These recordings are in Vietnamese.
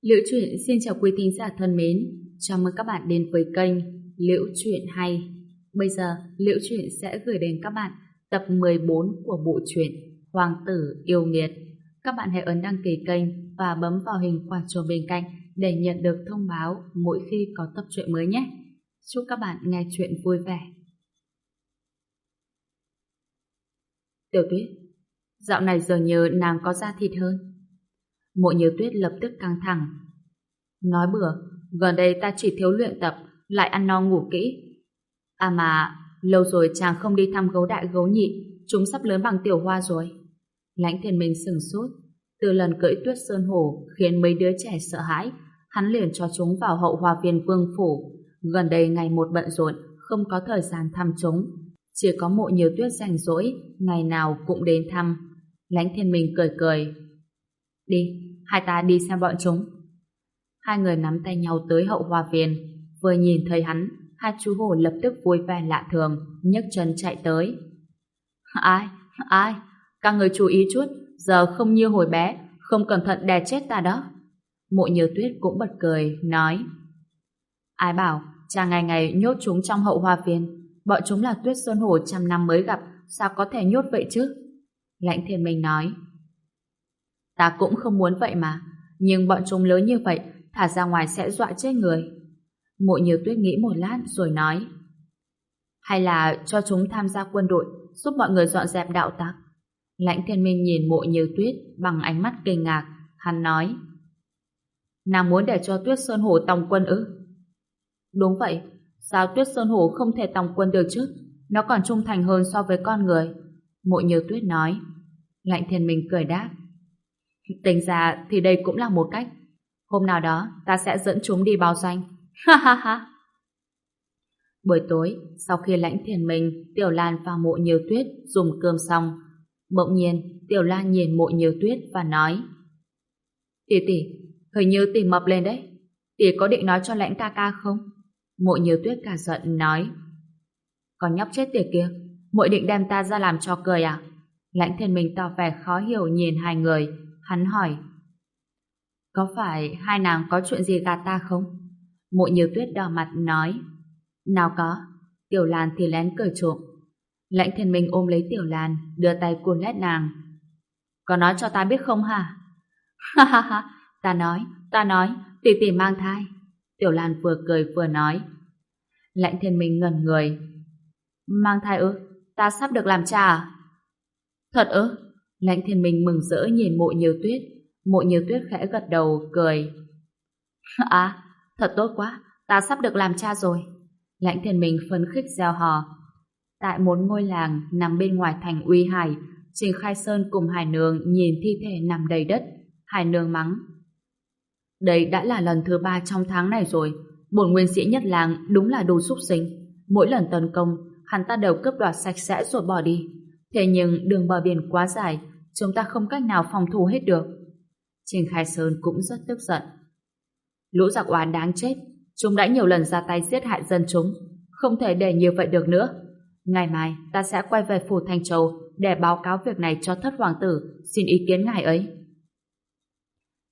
Liễu truyện xin chào quý thính giả thân mến, chào mừng các bạn đến với kênh Liễu truyện hay. Bây giờ, Liễu truyện sẽ gửi đến các bạn tập 14 của bộ truyện Hoàng tử yêu nghiệt. Các bạn hãy ấn đăng ký kênh và bấm vào hình quả chuông bên cạnh để nhận được thông báo mỗi khi có tập truyện mới nhé. Chúc các bạn nghe truyện vui vẻ. Tiểu tuyết, dạo này dường như nàng có da thịt hơn. Mộ như tuyết lập tức căng thẳng. Nói bừa, gần đây ta chỉ thiếu luyện tập, lại ăn no ngủ kỹ. À mà, lâu rồi chàng không đi thăm gấu đại gấu nhị, chúng sắp lớn bằng tiểu hoa rồi. Lãnh thiên minh sừng sốt, từ lần cưỡi tuyết sơn hổ khiến mấy đứa trẻ sợ hãi, hắn liền cho chúng vào hậu hoa viên vương phủ. Gần đây ngày một bận rộn, không có thời gian thăm chúng. Chỉ có mộ nhiều tuyết rảnh rỗi, ngày nào cũng đến thăm. Lãnh thiên minh cười cười. Đi, hai ta đi xem bọn chúng. Hai người nắm tay nhau tới hậu hoa viên, vừa nhìn thấy hắn, hai chú hổ lập tức vui vẻ lạ thường, nhấc chân chạy tới. Ai? Ai? Các người chú ý chút, giờ không như hồi bé, không cẩn thận đè chết ta đó. Mộ như tuyết cũng bật cười, nói Ai bảo, cha ngày ngày nhốt chúng trong hậu hoa viên, bọn chúng là tuyết sơn hổ trăm năm mới gặp, sao có thể nhốt vậy chứ? Lãnh thiên minh nói Ta cũng không muốn vậy mà, nhưng bọn chúng lớn như vậy, thả ra ngoài sẽ dọa chết người. Mộ nhiều tuyết nghĩ một lát rồi nói Hay là cho chúng tham gia quân đội, giúp mọi người dọn dẹp đạo tặc. Lãnh thiên minh nhìn mộ nhiều tuyết bằng ánh mắt kinh ngạc, hắn nói Nàng muốn để cho tuyết sơn hổ tòng quân ư? Đúng vậy, sao tuyết sơn hổ không thể tòng quân được chứ? Nó còn trung thành hơn so với con người. Mộ nhiều tuyết nói. Lạnh thiên minh cười đáp. Tính ra thì đây cũng là một cách. Hôm nào đó ta sẽ dẫn chúng đi bao doanh. Ha ha ha. Buổi tối, sau khi lãnh thiền mình Tiểu Lan và mộ nhiều tuyết dùng cơm xong, bỗng nhiên Tiểu Lan nhìn mộ nhiều tuyết và nói Tỷ tỷ, hình như tỷ mập lên đấy. Tỷ có định nói cho lãnh ca ca không? Mộ nhiều tuyết cả giận nói Còn nhóc chết tiệt kia, mội định đem ta ra làm cho cười à? Lãnh thiền mình tỏ vẻ khó hiểu nhìn hai người, Hắn hỏi Có phải hai nàng có chuyện gì gạt ta không? Mộ nhiều tuyết đỏ mặt nói Nào có Tiểu Lan thì lén cười trộm Lãnh thiên minh ôm lấy Tiểu Lan Đưa tay cuốn lét nàng Có nói cho ta biết không hả? Ha ha ha Ta nói, ta nói Tỷ tỷ mang thai Tiểu Lan vừa cười vừa nói Lãnh thiên minh ngẩn người Mang thai ư? Ta sắp được làm cha à? Thật ư? Lãnh thiên minh mừng rỡ nhìn mộ nhiều tuyết. Mộ nhiều tuyết khẽ gật đầu, cười. À, thật tốt quá, ta sắp được làm cha rồi. Lãnh thiên minh phấn khích gieo hò. Tại một ngôi làng nằm bên ngoài thành Uy Hải, Trình Khai Sơn cùng Hải Nương nhìn thi thể nằm đầy đất. Hải Nương mắng. Đây đã là lần thứ ba trong tháng này rồi. Bổn nguyên sĩ nhất làng đúng là đồ súc sinh. Mỗi lần tấn công, hắn ta đều cướp đoạt sạch sẽ rồi bỏ đi. Thế nhưng đường bờ biển quá dài, chúng ta không cách nào phòng thủ hết được. Trình Khai Sơn cũng rất tức giận. Lũ giặc oán đáng chết, chúng đã nhiều lần ra tay giết hại dân chúng, không thể để như vậy được nữa. Ngày mai ta sẽ quay về phủ Thanh Châu để báo cáo việc này cho thất hoàng tử, xin ý kiến ngài ấy.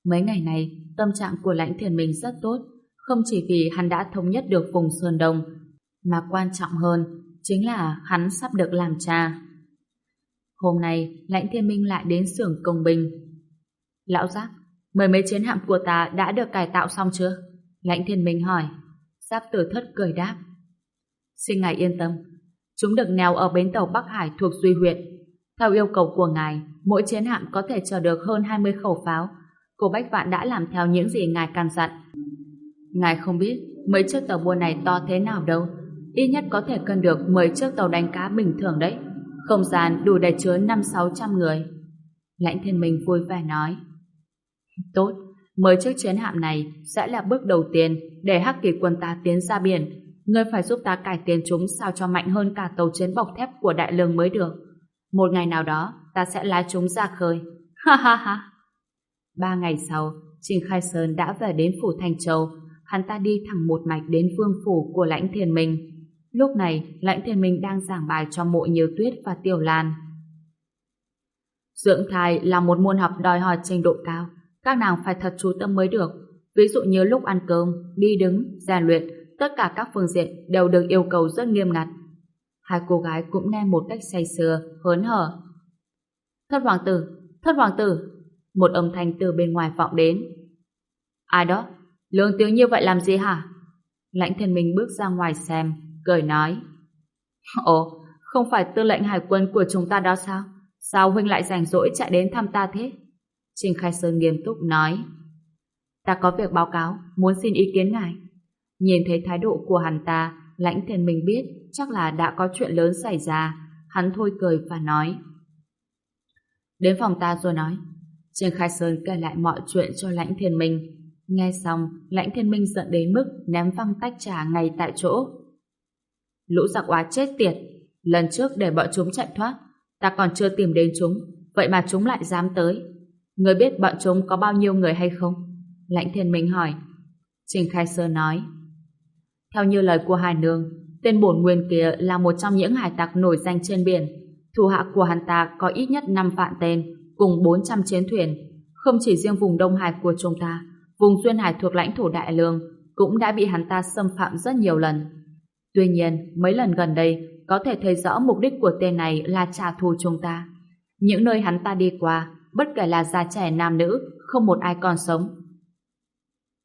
Mấy ngày này, tâm trạng của lãnh thiền mình rất tốt, không chỉ vì hắn đã thống nhất được vùng Sơn Đông, mà quan trọng hơn chính là hắn sắp được làm cha. Hôm nay, Lãnh Thiên Minh lại đến xưởng công binh. Lão Giác, mười mấy chiến hạm của ta đã được cải tạo xong chưa? Lãnh Thiên Minh hỏi. Giáp tử thất cười đáp. Xin ngài yên tâm, chúng được neo ở bến tàu Bắc Hải thuộc Duy huyện. Theo yêu cầu của ngài, mỗi chiến hạm có thể chở được hơn 20 khẩu pháo. Cô Bách Vạn đã làm theo những gì ngài căn dặn. Ngài không biết mấy chiếc tàu buôn này to thế nào đâu. Ít nhất có thể cân được 10 chiếc tàu đánh cá bình thường đấy không gian đủ để chứa năm sáu trăm người. Lãnh thiên minh vui vẻ nói. Tốt, mới chiếc chiến hạm này sẽ là bước đầu tiên để hắc kỳ quân ta tiến ra biển. Ngươi phải giúp ta cải tiến chúng sao cho mạnh hơn cả tàu chiến bọc thép của đại lương mới được. Một ngày nào đó, ta sẽ lái chúng ra khơi. Ha ha ha! Ba ngày sau, Trình Khai Sơn đã về đến phủ Thanh Châu. Hắn ta đi thẳng một mạch đến vương phủ của lãnh thiền minh. Lúc này, Lãnh Thiên Minh đang giảng bài cho mộ nhiều tuyết và tiểu lan. Dưỡng thai là một môn học đòi hỏi trình độ cao. Các nàng phải thật chú tâm mới được. Ví dụ như lúc ăn cơm, đi đứng, rèn luyện, tất cả các phương diện đều được yêu cầu rất nghiêm ngặt. Hai cô gái cũng nghe một cách say sưa, hớn hở. Thất hoàng tử, thất hoàng tử, một âm thanh từ bên ngoài vọng đến. Ai đó? Lương tiếng như vậy làm gì hả? Lãnh thiên minh bước ra ngoài xem, cười nói. Ồ, không phải tư lệnh hải quân của chúng ta đó sao? Sao huynh lại rảnh rỗi chạy đến thăm ta thế? Trình Khai Sơn nghiêm túc nói. Ta có việc báo cáo, muốn xin ý kiến ngài. Nhìn thấy thái độ của hắn ta, lãnh thiên minh biết chắc là đã có chuyện lớn xảy ra. Hắn thôi cười và nói. Đến phòng ta rồi nói. Trình Khai Sơn kể lại mọi chuyện cho lãnh thiên minh. Nghe xong, lãnh thiên minh giận đến mức ném văng tách trà ngay tại chỗ. Lũ giặc oá chết tiệt. Lần trước để bọn chúng chạy thoát, ta còn chưa tìm đến chúng, vậy mà chúng lại dám tới. Người biết bọn chúng có bao nhiêu người hay không? Lãnh thiên minh hỏi. Trình Khai sơ nói. Theo như lời của Hải Nương, tên bổn nguyên kia là một trong những hải tặc nổi danh trên biển. Thủ hạ của hắn ta có ít nhất 5 vạn tên, cùng 400 chiến thuyền. Không chỉ riêng vùng Đông Hải của chúng ta, vùng Duyên Hải thuộc lãnh thổ Đại Lương cũng đã bị hắn ta xâm phạm rất nhiều lần. Tuy nhiên, mấy lần gần đây có thể thấy rõ mục đích của tên này là trả thù chúng ta. Những nơi hắn ta đi qua, bất kể là già trẻ nam nữ, không một ai còn sống.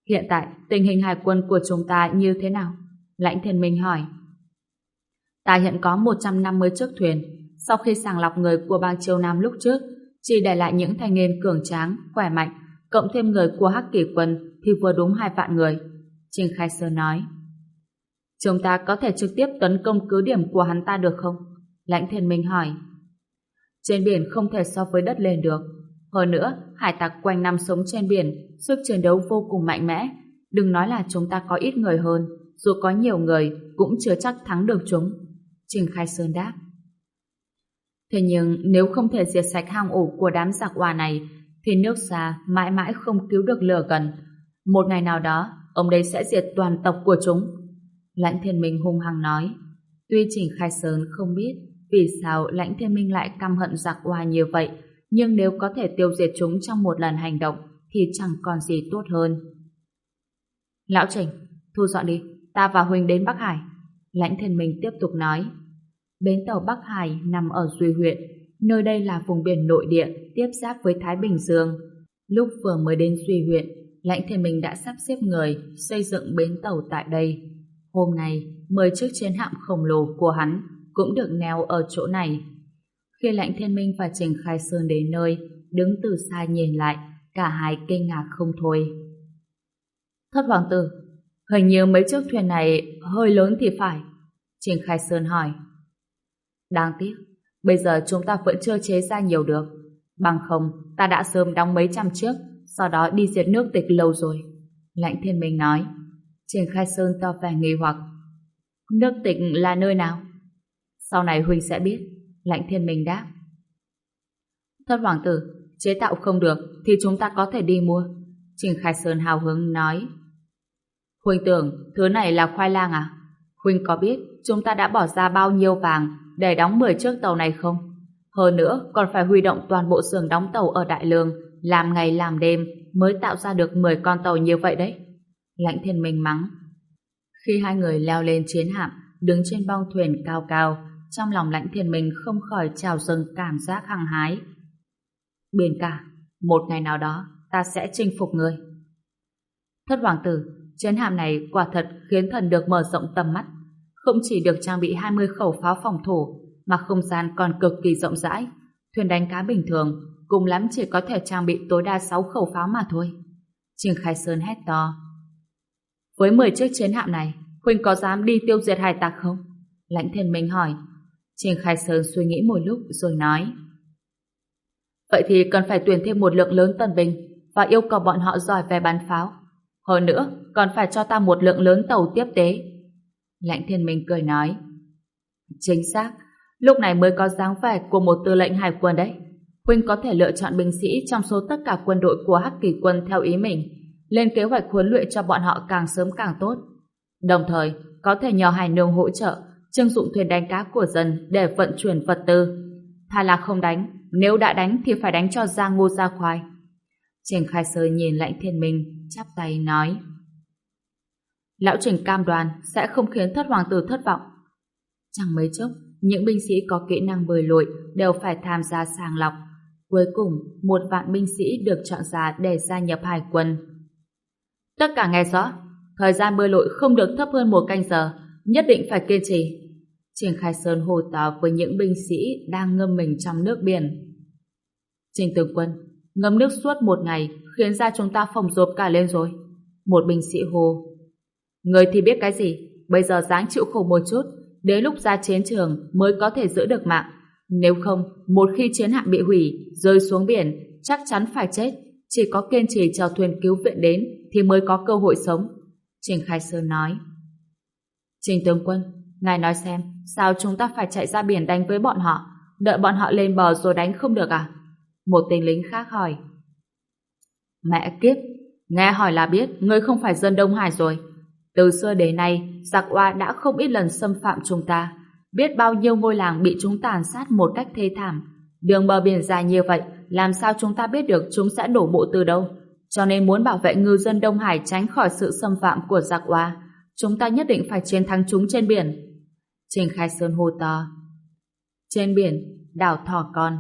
Hiện tại, tình hình hải quân của chúng ta như thế nào? Lãnh thiên minh hỏi. Ta hiện có 150 chiếc thuyền. Sau khi sàng lọc người của bang triều Nam lúc trước, chỉ để lại những thanh niên cường tráng, khỏe mạnh, cộng thêm người của Hắc Kỳ quân thì vừa đúng hai vạn người. Trình Khai Sơn nói. Chúng ta có thể trực tiếp tấn công cứ điểm của hắn ta được không? Lãnh thiên minh hỏi. Trên biển không thể so với đất lên được. Hơn nữa, hải tặc quanh năm sống trên biển, sức chiến đấu vô cùng mạnh mẽ. Đừng nói là chúng ta có ít người hơn, dù có nhiều người cũng chưa chắc thắng được chúng. Trình Khai Sơn đáp. Thế nhưng nếu không thể diệt sạch hang ổ của đám giặc hòa này, thì nước xa mãi mãi không cứu được lửa gần. Một ngày nào đó, ông đây sẽ diệt toàn tộc của chúng. Lãnh Thiên Minh hung hăng nói. Tuy Trình Khai Sơn không biết vì sao Lãnh Thiên Minh lại căm hận giặc hoa như vậy, nhưng nếu có thể tiêu diệt chúng trong một lần hành động thì chẳng còn gì tốt hơn. Lão Trình, thu dọn đi, ta và Huỳnh đến Bắc Hải. Lãnh Thiên Minh tiếp tục nói. Bến tàu Bắc Hải nằm ở Duy huyện, nơi đây là vùng biển nội địa tiếp giáp với Thái Bình Dương. Lúc vừa mới đến Duy huyện, Lãnh Thiên Minh đã sắp xếp người xây dựng bến tàu tại đây. Hôm nay, mười chiếc chiến hạm khổng lồ của hắn cũng được neo ở chỗ này. Khi Lãnh Thiên Minh và Trình Khai Sơn đến nơi, đứng từ xa nhìn lại, cả hai kinh ngạc không thôi. Thất hoàng tử, hình như mấy chiếc thuyền này hơi lớn thì phải. Trình Khai Sơn hỏi. Đáng tiếc, bây giờ chúng ta vẫn chưa chế ra nhiều được. Bằng không, ta đã sớm đóng mấy trăm chiếc, sau đó đi diệt nước tịch lâu rồi. Lãnh Thiên Minh nói. Trình Khai Sơn to vẻ nghi hoặc. Nước tịch là nơi nào? Sau này Huynh sẽ biết. Lãnh Thiên Minh đáp. Thất Hoàng tử, chế tạo không được thì chúng ta có thể đi mua. Trình Khai Sơn hào hứng nói. Huynh tưởng thứ này là khoai lang à? Huynh có biết chúng ta đã bỏ ra bao nhiêu vàng để đóng 10 chiếc tàu này không? Hơn nữa còn phải huy động toàn bộ xưởng đóng tàu ở Đại Lương làm ngày làm đêm mới tạo ra được 10 con tàu như vậy đấy. Lãnh thiên minh mắng. Khi hai người leo lên chiến hạm, đứng trên bong thuyền cao cao, trong lòng lãnh thiên minh không khỏi trào dâng cảm giác hăng hái. Biển cả, một ngày nào đó ta sẽ chinh phục người. Thất hoàng tử, chiến hạm này quả thật khiến thần được mở rộng tầm mắt. Không chỉ được trang bị 20 khẩu pháo phòng thủ, mà không gian còn cực kỳ rộng rãi. Thuyền đánh cá bình thường, cùng lắm chỉ có thể trang bị tối đa 6 khẩu pháo mà thôi. Trình Khai Sơn hét to. Với 10 chiếc chiến hạm này, Huynh có dám đi tiêu diệt hải tặc không? Lãnh thiên minh hỏi. Trình Khai Sơn suy nghĩ một lúc rồi nói. Vậy thì cần phải tuyển thêm một lượng lớn tân binh và yêu cầu bọn họ giỏi về bắn pháo. Hơn nữa, còn phải cho ta một lượng lớn tàu tiếp tế. Lãnh thiên minh cười nói. Chính xác, lúc này mới có dáng vẻ của một tư lệnh hải quân đấy. Huynh có thể lựa chọn binh sĩ trong số tất cả quân đội của Hắc Kỳ quân theo ý mình, lên kế hoạch huấn luyện cho bọn họ càng sớm càng tốt. Đồng thời, có thể nhờ Hải Nương hỗ trợ trưng dụng thuyền đánh cá của dân để vận chuyển vật tư. Thà là không đánh, nếu đã đánh thì phải đánh cho ra ngô ra khoai. Trình Khai Sơn nhìn lãnh thiên minh, chắp tay nói. Lão Trình cam đoan sẽ không khiến thất hoàng tử thất vọng. Chẳng mấy chốc, những binh sĩ có kỹ năng bơi lội đều phải tham gia sàng lọc. Cuối cùng, một vạn binh sĩ được chọn ra để gia nhập hải quân. Tất cả nghe rõ, thời gian bơi lội không được thấp hơn một canh giờ, nhất định phải kiên trì. Trình Khai Sơn hồ to với những binh sĩ đang ngâm mình trong nước biển. Trình tướng quân, ngâm nước suốt một ngày khiến da chúng ta phồng rộp cả lên rồi. Một binh sĩ hồ. Người thì biết cái gì, bây giờ dáng chịu khổ một chút, đến lúc ra chiến trường mới có thể giữ được mạng. Nếu không, một khi chiến hạm bị hủy, rơi xuống biển, chắc chắn phải chết. Chỉ có kiên trì chờ thuyền cứu viện đến thì mới có cơ hội sống. Trình Khai Sơn nói. Trình tướng quân, ngài nói xem, sao chúng ta phải chạy ra biển đánh với bọn họ? Đợi bọn họ lên bờ rồi đánh không được à? Một tên lính khác hỏi. Mẹ kiếp, nghe hỏi là biết, ngươi không phải dân Đông Hải rồi. Từ xưa đến nay, giặc oa đã không ít lần xâm phạm chúng ta. Biết bao nhiêu ngôi làng bị chúng tàn sát một cách thê thảm. Đường bờ biển dài như vậy, làm sao chúng ta biết được chúng sẽ đổ bộ từ đâu? Cho nên muốn bảo vệ ngư dân Đông Hải tránh khỏi sự xâm phạm của giặc oa, chúng ta nhất định phải chiến thắng chúng trên biển. Trình Khai Sơn hô to. Trên biển, đảo Thỏ Con.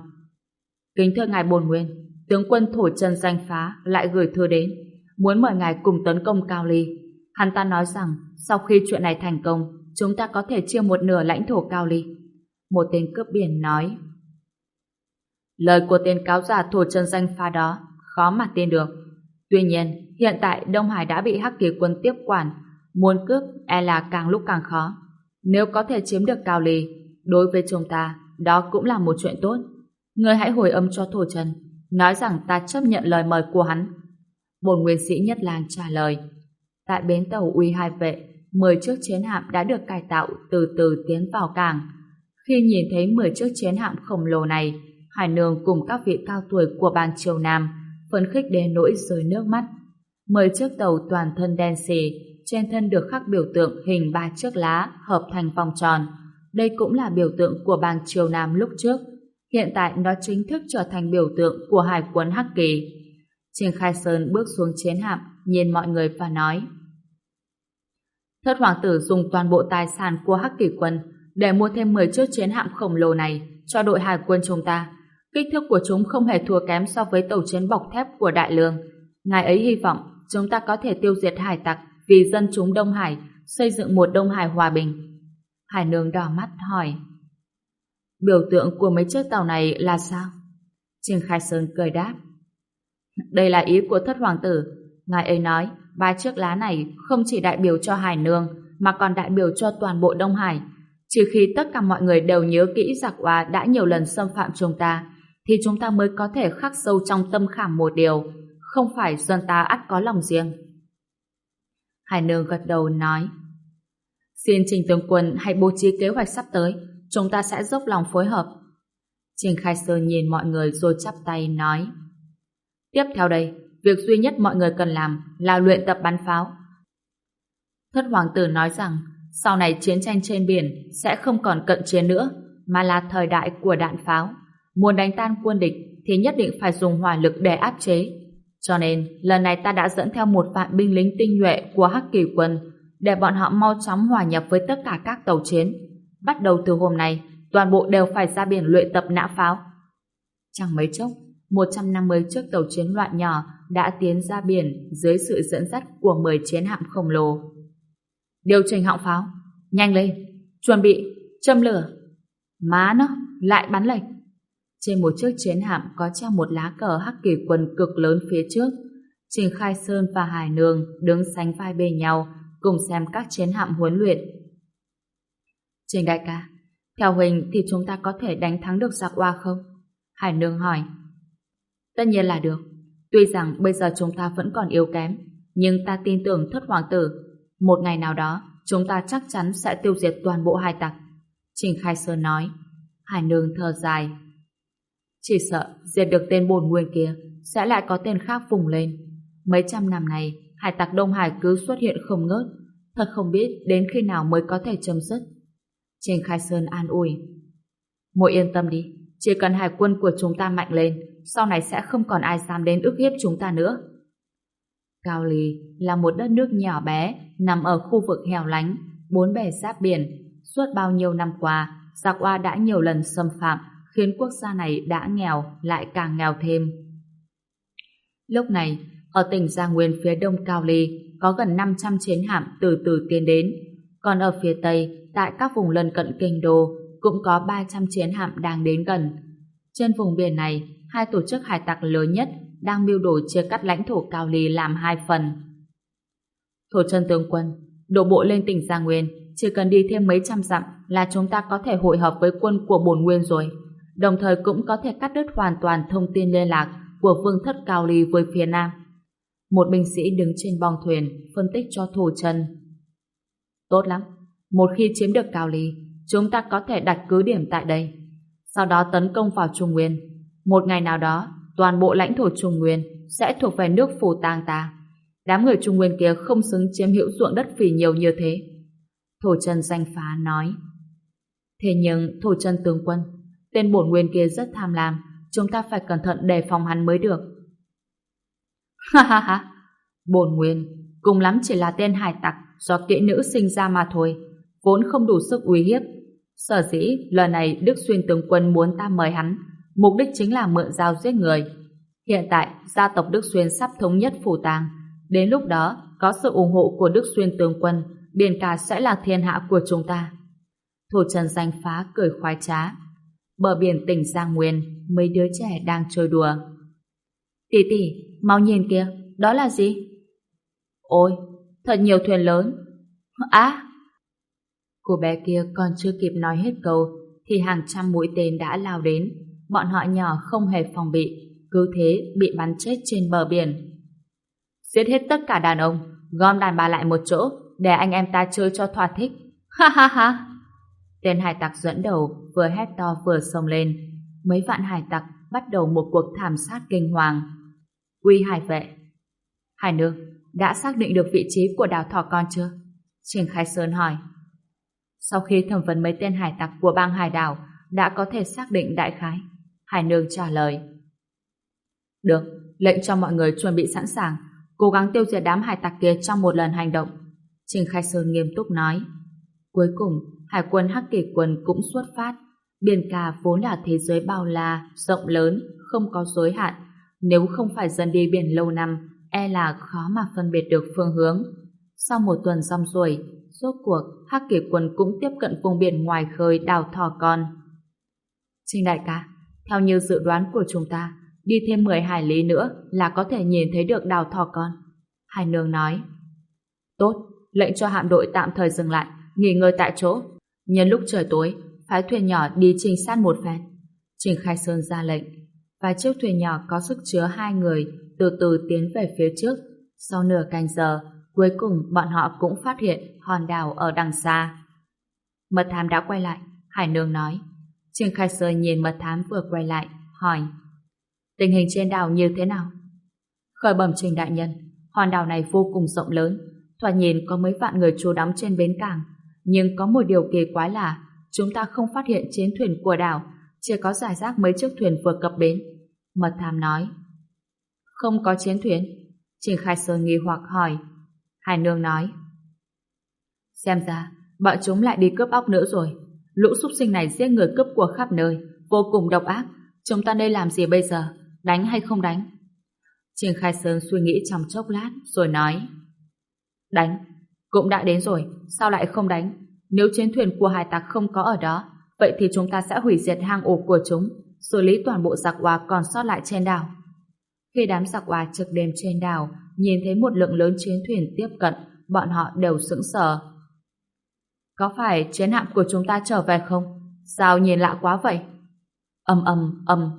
Kính thưa ngài Bồn Nguyên, tướng quân thổ Trần danh phá lại gửi thư đến, muốn mời ngài cùng tấn công Cao Ly. Hắn ta nói rằng sau khi chuyện này thành công, chúng ta có thể chia một nửa lãnh thổ Cao Ly. Một tên cướp biển nói. Lời của tên cáo giả thổ Trần danh phá đó khó mà tin được. Tuy nhiên, hiện tại Đông Hải đã bị Hắc Kỳ quân tiếp quản, muốn cướp e là càng lúc càng khó. Nếu có thể chiếm được Cao Ly, đối với chúng ta, đó cũng là một chuyện tốt. Người hãy hồi âm cho thổ Trần, nói rằng ta chấp nhận lời mời của hắn. Bồn nguyên sĩ Nhất Lang trả lời. Tại bến tàu uy hai vệ, 10 chiếc chiến hạm đã được cải tạo từ từ tiến vào cảng. Khi nhìn thấy 10 chiếc chiến hạm khổng lồ này, Hải Nương cùng các vị cao tuổi của bang Triều Nam phấn khích đến nỗi rơi nước mắt. 10 chiếc tàu toàn thân đen xì, trên thân được khắc biểu tượng hình ba chiếc lá hợp thành vòng tròn. Đây cũng là biểu tượng của bang Triều Nam lúc trước. Hiện tại nó chính thức trở thành biểu tượng của hải quân Hắc Kỳ. Trình Khai Sơn bước xuống chiến hạm, nhìn mọi người và nói Thất hoàng tử dùng toàn bộ tài sản của Hắc Kỳ quân để mua thêm 10 chiếc chiến hạm khổng lồ này cho đội hải quân chúng ta. Kích thước của chúng không hề thua kém so với tàu chiến bọc thép của Đại Lương. Ngài ấy hy vọng chúng ta có thể tiêu diệt hải tặc vì dân chúng Đông Hải, xây dựng một Đông Hải hòa bình. Hải nương đỏ mắt hỏi, Biểu tượng của mấy chiếc tàu này là sao? Trình Khai Sơn cười đáp, Đây là ý của thất hoàng tử. Ngài ấy nói, ba chiếc lá này không chỉ đại biểu cho Hải Nương, mà còn đại biểu cho toàn bộ Đông Hải. Chỉ khi tất cả mọi người đều nhớ kỹ giặc oa đã nhiều lần xâm phạm chúng ta thì chúng ta mới có thể khắc sâu trong tâm khảm một điều không phải dân ta ắt có lòng riêng. Hải Nương gật đầu nói Xin Trình Tướng Quân hãy bố trí kế hoạch sắp tới chúng ta sẽ dốc lòng phối hợp. Trình Khai Sơn nhìn mọi người rồi chắp tay nói Tiếp theo đây, việc duy nhất mọi người cần làm là luyện tập bắn pháo. Thất Hoàng tử nói rằng sau này chiến tranh trên biển sẽ không còn cận chiến nữa mà là thời đại của đạn pháo. Muốn đánh tan quân địch thì nhất định phải dùng hỏa lực để áp chế. Cho nên, lần này ta đã dẫn theo một vạn binh lính tinh nhuệ của Hắc Kỳ quân để bọn họ mau chóng hòa nhập với tất cả các tàu chiến. Bắt đầu từ hôm nay, toàn bộ đều phải ra biển luyện tập nã pháo. Chẳng mấy chốc, 150 chiếc tàu chiến loại nhỏ đã tiến ra biển dưới sự dẫn dắt của 10 chiến hạm khổng lồ. Điều chỉnh họng pháo, nhanh lên, chuẩn bị, châm lửa. Má nó, lại bắn lệch. Trên một chiếc chiến hạm có treo một lá cờ hắc kỳ quân cực lớn phía trước. Trình Khai Sơn và Hải Nương đứng sánh vai bên nhau, cùng xem các chiến hạm huấn luyện. Trình đại ca, theo Huỳnh thì chúng ta có thể đánh thắng được giặc oa không? Hải Nương hỏi. Tất nhiên là được. Tuy rằng bây giờ chúng ta vẫn còn yếu kém, nhưng ta tin tưởng thất hoàng tử. Một ngày nào đó, chúng ta chắc chắn sẽ tiêu diệt toàn bộ hai tặc. Trình Khai Sơn nói. Hải Nương thở dài, chỉ sợ diệt được tên bồn nguyên kia sẽ lại có tên khác vùng lên. Mấy trăm năm này, hải tặc Đông Hải cứ xuất hiện không ngớt. Thật không biết đến khi nào mới có thể chấm dứt. Trình Khai Sơn an ủi. Mỗi yên tâm đi, chỉ cần hải quân của chúng ta mạnh lên, sau này sẽ không còn ai dám đến ức hiếp chúng ta nữa. Cao Ly là một đất nước nhỏ bé nằm ở khu vực hẻo lánh, bốn bề giáp biển. Suốt bao nhiêu năm qua, giặc oa đã nhiều lần xâm phạm, khiến quốc gia này đã nghèo lại càng nghèo thêm. Lúc này, ở tỉnh Gia Nguyên phía đông Cao Ly có gần 500 chiến hạm từ từ tiến đến, còn ở phía tây, tại các vùng lân cận kinh đô, cũng có 300 chiến hạm đang đến gần. Trên vùng biển này, hai tổ chức hải tặc lớn nhất đang mưu đồ chia cắt lãnh thổ Cao Ly làm hai phần. Thổ chân tướng quân, đổ bộ lên tỉnh Gia Nguyên, chỉ cần đi thêm mấy trăm dặm là chúng ta có thể hội hợp với quân của bổn nguyên rồi. Đồng thời cũng có thể cắt đứt hoàn toàn thông tin liên lạc của vương thất Cao Ly với phía Nam. Một binh sĩ đứng trên bong thuyền phân tích cho thổ chân. Tốt lắm, một khi chiếm được Cao Ly, chúng ta có thể đặt cứ điểm tại đây. Sau đó tấn công vào Trung Nguyên. Một ngày nào đó, toàn bộ lãnh thổ Trung Nguyên sẽ thuộc về nước phù tang ta. Đám người Trung Nguyên kia không xứng chiếm hữu ruộng đất phì nhiều như thế. Thổ chân danh phá nói. Thế nhưng, thổ chân tướng quân, tên bổn nguyên kia rất tham lam, chúng ta phải cẩn thận đề phòng hắn mới được. Ha ha ha, bổn nguyên, cùng lắm chỉ là tên hải tặc do kỹ nữ sinh ra mà thôi, vốn không đủ sức uy hiếp. Sở dĩ, lần này Đức Xuyên tướng quân muốn ta mời hắn, mục đích chính là mượn dao giết người. Hiện tại, gia tộc Đức Xuyên sắp thống nhất phủ tàng. Đến lúc đó, có sự ủng hộ của Đức Xuyên tướng quân, biển cả sẽ là thiên hạ của chúng ta. Thổ Trần danh phá cười khoái trá. Bờ biển tỉnh Giang Nguyên, mấy đứa trẻ đang chơi đùa. Tỷ tỷ, mau nhìn kìa, đó là gì? Ôi, thật nhiều thuyền lớn. Á! cô bé kia còn chưa kịp nói hết câu, thì hàng trăm mũi tên đã lao đến. Bọn họ nhỏ không hề phòng bị, cứ thế bị bắn chết trên bờ biển. Giết hết tất cả đàn ông, gom đàn bà lại một chỗ, để anh em ta chơi cho thỏa thích. Ha ha ha! Tên hải tặc dẫn đầu vừa hét to vừa xông lên. Mấy vạn hải tặc bắt đầu một cuộc thảm sát kinh hoàng. Quy hải vệ. Hải nương, đã xác định được vị trí của đào thỏ con chưa? Trình Khai Sơn hỏi. Sau khi thẩm vấn mấy tên hải tặc của bang hải đảo đã có thể xác định đại khái. Hải nương trả lời. Được, lệnh cho mọi người chuẩn bị sẵn sàng, cố gắng tiêu diệt đám hải tặc kia trong một lần hành động. Trình Khai Sơn nghiêm túc nói. Cuối cùng, hải quân Hắc Kỳ quân cũng xuất phát. Biển cả vốn là thế giới bao la, rộng lớn, không có giới hạn. Nếu không phải dân đi biển lâu năm, e là khó mà phân biệt được phương hướng. Sau một tuần rong ruổi, rốt cuộc Hắc Kỳ quân cũng tiếp cận vùng biển ngoài khơi đảo Thỏ Con. Trình đại ca, theo như dự đoán của chúng ta, đi thêm 10 hải lý nữa là có thể nhìn thấy được đảo Thỏ Con. Hải nương nói. Tốt, lệnh cho hạm đội tạm thời dừng lại, nghỉ ngơi tại chỗ. Nhân lúc trời tối, phái thuyền nhỏ đi trinh sát một phen. Trình Khai Sơn ra lệnh. Vài chiếc thuyền nhỏ có sức chứa hai người từ từ tiến về phía trước. Sau nửa canh giờ, cuối cùng bọn họ cũng phát hiện hòn đảo ở đằng xa. Mật thám đã quay lại, Hải Nương nói. Trình Khai Sơn nhìn mật thám vừa quay lại, hỏi. Tình hình trên đảo như thế nào? Khởi bẩm trình đại nhân, hòn đảo này vô cùng rộng lớn, thoạt nhìn có mấy vạn người trú đóng trên bến cảng. Nhưng có một điều kỳ quái là chúng ta không phát hiện chiến thuyền của đảo, chỉ có giải rác mấy chiếc thuyền vừa cập bến. Mật thám nói. Không có chiến thuyền. Trình Khai Sơn nghi hoặc hỏi. Hải Nương nói. Xem ra, bọn chúng lại đi cướp óc nữa rồi. Lũ súc sinh này giết người cướp của khắp nơi, vô cùng độc ác. Chúng ta nên làm gì bây giờ? Đánh hay không đánh? Trình Khai Sơn suy nghĩ trong chốc lát, rồi nói. Đánh. Cũng đã đến rồi, sao lại không đánh? Nếu chiến thuyền của hải tặc không có ở đó, vậy thì chúng ta sẽ hủy diệt hang ổ của chúng, xử lý toàn bộ giặc oa còn sót lại trên đảo. Khi đám giặc oa trực đêm trên đảo, nhìn thấy một lượng lớn chiến thuyền tiếp cận, bọn họ đều sững sờ. Có phải chiến hạm của chúng ta trở về không? Sao nhìn lạ quá vậy? Âm âm âm.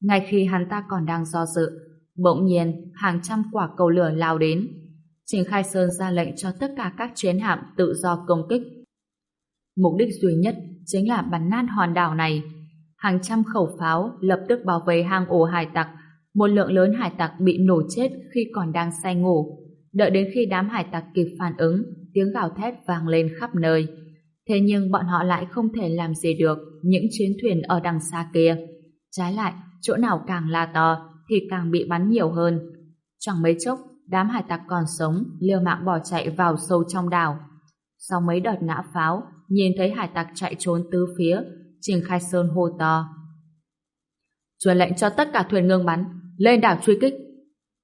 Ngay khi hắn ta còn đang do dự, bỗng nhiên hàng trăm quả cầu lửa lao đến. Trình Khai Sơn ra lệnh cho tất cả các chiến hạm tự do công kích. Mục đích duy nhất chính là bắn nát hòn đảo này. Hàng trăm khẩu pháo lập tức bảo vệ hang ổ hải tặc. Một lượng lớn hải tặc bị nổ chết khi còn đang say ngủ. Đợi đến khi đám hải tặc kịp phản ứng, tiếng gào thét vang lên khắp nơi. Thế nhưng bọn họ lại không thể làm gì được những chiến thuyền ở đằng xa kia. Trái lại, chỗ nào càng la to thì càng bị bắn nhiều hơn. Chẳng mấy chốc, đám hải tặc còn sống liều mạng bỏ chạy vào sâu trong đảo. Sau mấy đợt nã pháo, nhìn thấy hải tặc chạy trốn tứ phía, Trình Khai Sơn hô to. Truyền lệnh cho tất cả thuyền ngưng bắn, lên đảo truy kích.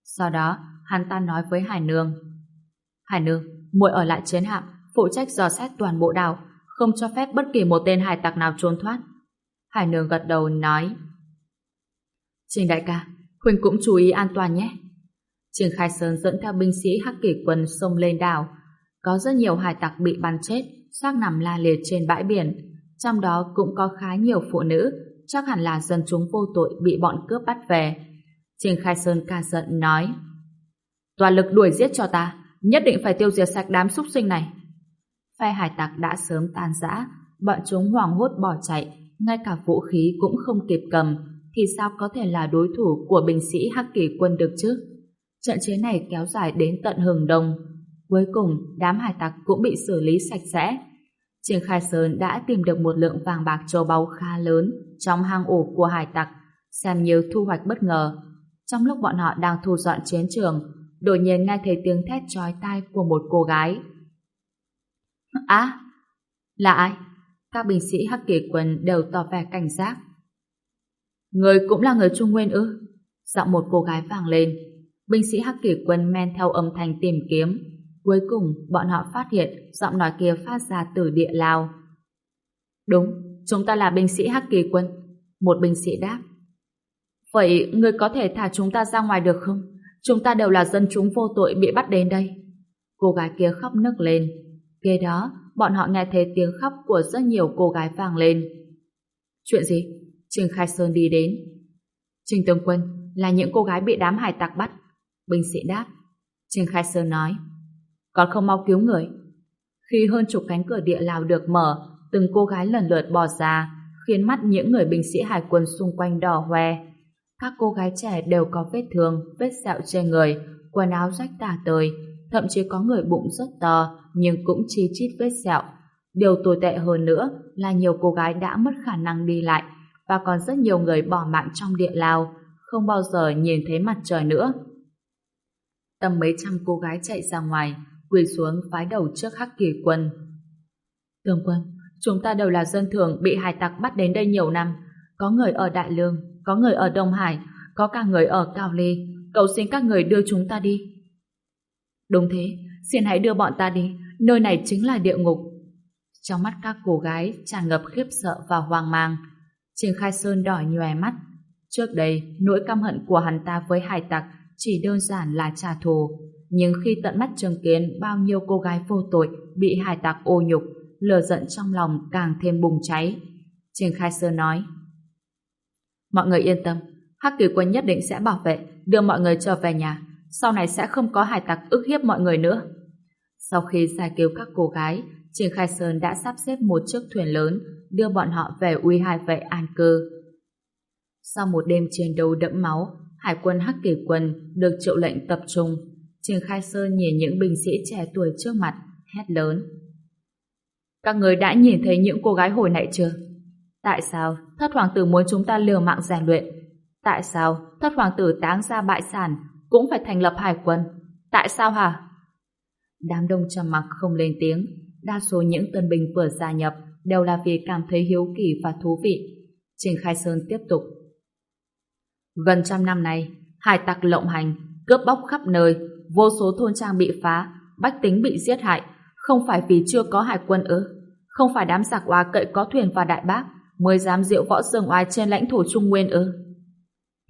Sau đó, hắn ta nói với Hải Nương. Hải Nương, muội ở lại chiến hạm, phụ trách dò xét toàn bộ đảo, không cho phép bất kỳ một tên hải tặc nào trốn thoát. Hải Nương gật đầu nói. Trình đại ca, Huỳnh cũng chú ý an toàn nhé. Trình Khai Sơn dẫn theo binh sĩ hắc kỷ quân xông lên đảo. Có rất nhiều hải tặc bị bắn chết, xác nằm la liệt trên bãi biển. Trong đó cũng có khá nhiều phụ nữ, chắc hẳn là dân chúng vô tội bị bọn cướp bắt về. Trình Khai Sơn ca giận nói Toàn lực đuổi giết cho ta, nhất định phải tiêu diệt sạch đám súc sinh này. Phe hải tặc đã sớm tan rã, bọn chúng hoảng hốt bỏ chạy, ngay cả vũ khí cũng không kịp cầm, thì sao có thể là đối thủ của binh sĩ Hắc Kỳ quân được chứ? Trận chiến này kéo dài đến tận hừng đông. Cuối cùng, đám hải tặc cũng bị xử lý sạch sẽ. triển Khai Sơn đã tìm được một lượng vàng bạc châu báu khá lớn trong hang ổ của hải tặc, xem như thu hoạch bất ngờ. Trong lúc bọn họ đang thu dọn chiến trường, đột nhiên nghe thấy tiếng thét chói tai của một cô gái. Á, là ai? Các binh sĩ Hắc Kỳ quân đều tỏ vẻ cảnh giác. Người cũng là người Trung Nguyên ư? Giọng một cô gái vang lên. Binh sĩ Hắc Kỳ quân men theo âm thanh tìm kiếm. Cuối cùng, bọn họ phát hiện giọng nói kia phát ra từ địa Lào. Đúng, chúng ta là binh sĩ Hắc Kỳ quân. Một binh sĩ đáp. Vậy người có thể thả chúng ta ra ngoài được không? Chúng ta đều là dân chúng vô tội bị bắt đến đây. Cô gái kia khóc nức lên. Kế đó, bọn họ nghe thấy tiếng khóc của rất nhiều cô gái vang lên. Chuyện gì? Trình Khai Sơn đi đến. Trình Tương Quân là những cô gái bị đám hải tặc bắt. Binh sĩ đáp. Trình Khai Sơn nói. Còn không mau cứu người. Khi hơn chục cánh cửa địa Lào được mở, từng cô gái lần lượt bò ra, khiến mắt những người binh sĩ hải quân xung quanh đỏ hoe. Các cô gái trẻ đều có vết thương, vết sẹo trên người, quần áo rách tả tơi, thậm chí có người bụng rất to, nhưng cũng chi chít vết sẹo. Điều tồi tệ hơn nữa là nhiều cô gái đã mất khả năng đi lại, và còn rất nhiều người bỏ mạng trong địa lao, không bao giờ nhìn thấy mặt trời nữa. Tầm mấy trăm cô gái chạy ra ngoài, quỳ xuống phái đầu trước hắc kỳ quân. Tướng quân, chúng ta đều là dân thường bị hải tặc bắt đến đây nhiều năm. Có người ở Đại Lương, có người ở Đông Hải, có cả người ở Cao lê. Cầu xin các người đưa chúng ta đi. Đúng thế, xin hãy đưa bọn ta đi, nơi này chính là địa ngục. Trong mắt các cô gái tràn ngập khiếp sợ và hoang mang. Trình Khai Sơn đỏ nhòe mắt. Trước đây, nỗi căm hận của hắn ta với hải tặc chỉ đơn giản là trả thù. Nhưng khi tận mắt chứng kiến bao nhiêu cô gái vô tội bị hải tặc ô nhục, lửa giận trong lòng càng thêm bùng cháy. Trình Khai Sơn nói, Mọi người yên tâm, Hắc Kỳ quân nhất định sẽ bảo vệ, đưa mọi người trở về nhà. Sau này sẽ không có hải tặc ức hiếp mọi người nữa. Sau khi giải cứu các cô gái, Trình Khai Sơn đã sắp xếp một chiếc thuyền lớn đưa bọn họ về uy hai vệ an cư. Sau một đêm chiến đấu đẫm máu, Hải quân Hắc Kỳ quân được triệu lệnh tập trung. Trình Khai Sơn nhìn những binh sĩ trẻ tuổi trước mặt, hét lớn. Các người đã nhìn thấy những cô gái hồi nãy chưa? Tại sao thất hoàng tử muốn chúng ta liều mạng rèn luyện? Tại sao thất hoàng tử táng ra bại sản cũng phải thành lập hải quân? Tại sao hả? Đám đông trầm mặc không lên tiếng. Đa số những tân binh vừa gia nhập đều là vì cảm thấy hiếu kỳ và thú vị. Trình Khai Sơn tiếp tục. Gần trăm năm nay, hải tặc lộng hành, cướp bóc khắp nơi, vô số thôn trang bị phá, bách tính bị giết hại, không phải vì chưa có hải quân ư? Không phải đám giặc oa cậy có thuyền và đại bác mới dám diệu võ dương oai trên lãnh thổ Trung Nguyên ư?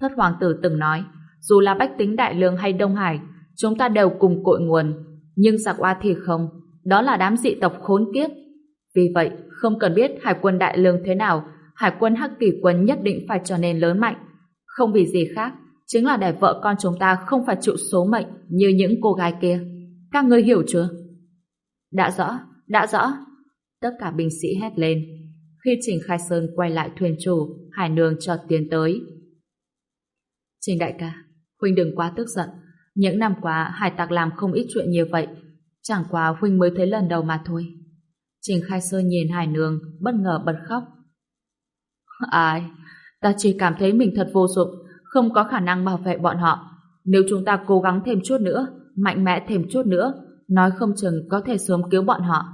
Thất hoàng tử từng nói, dù là bách tính Đại Lương hay Đông Hải, chúng ta đều cùng cội nguồn, nhưng giặc oa thì không, đó là đám dị tộc khốn kiếp. Vì vậy, không cần biết hải quân Đại Lương thế nào, hải quân Hắc Kỳ quân nhất định phải trở nên lớn mạnh. Không vì gì khác, chính là để vợ con chúng ta không phải chịu số mệnh như những cô gái kia. Các ngươi hiểu chưa? Đã rõ, đã rõ. Tất cả binh sĩ hét lên. Khi Trình Khai Sơn quay lại thuyền chủ, Hải Nương chợt tiến tới. Trình đại ca, Huynh đừng quá tức giận. Những năm qua, hải tặc làm không ít chuyện như vậy. Chẳng qua Huynh mới thấy lần đầu mà thôi. Trình Khai Sơn nhìn Hải Nương, bất ngờ bật khóc. Ai? Ta chỉ cảm thấy mình thật vô dụng, không có khả năng bảo vệ bọn họ. Nếu chúng ta cố gắng thêm chút nữa, mạnh mẽ thêm chút nữa, nói không chừng có thể sớm cứu bọn họ.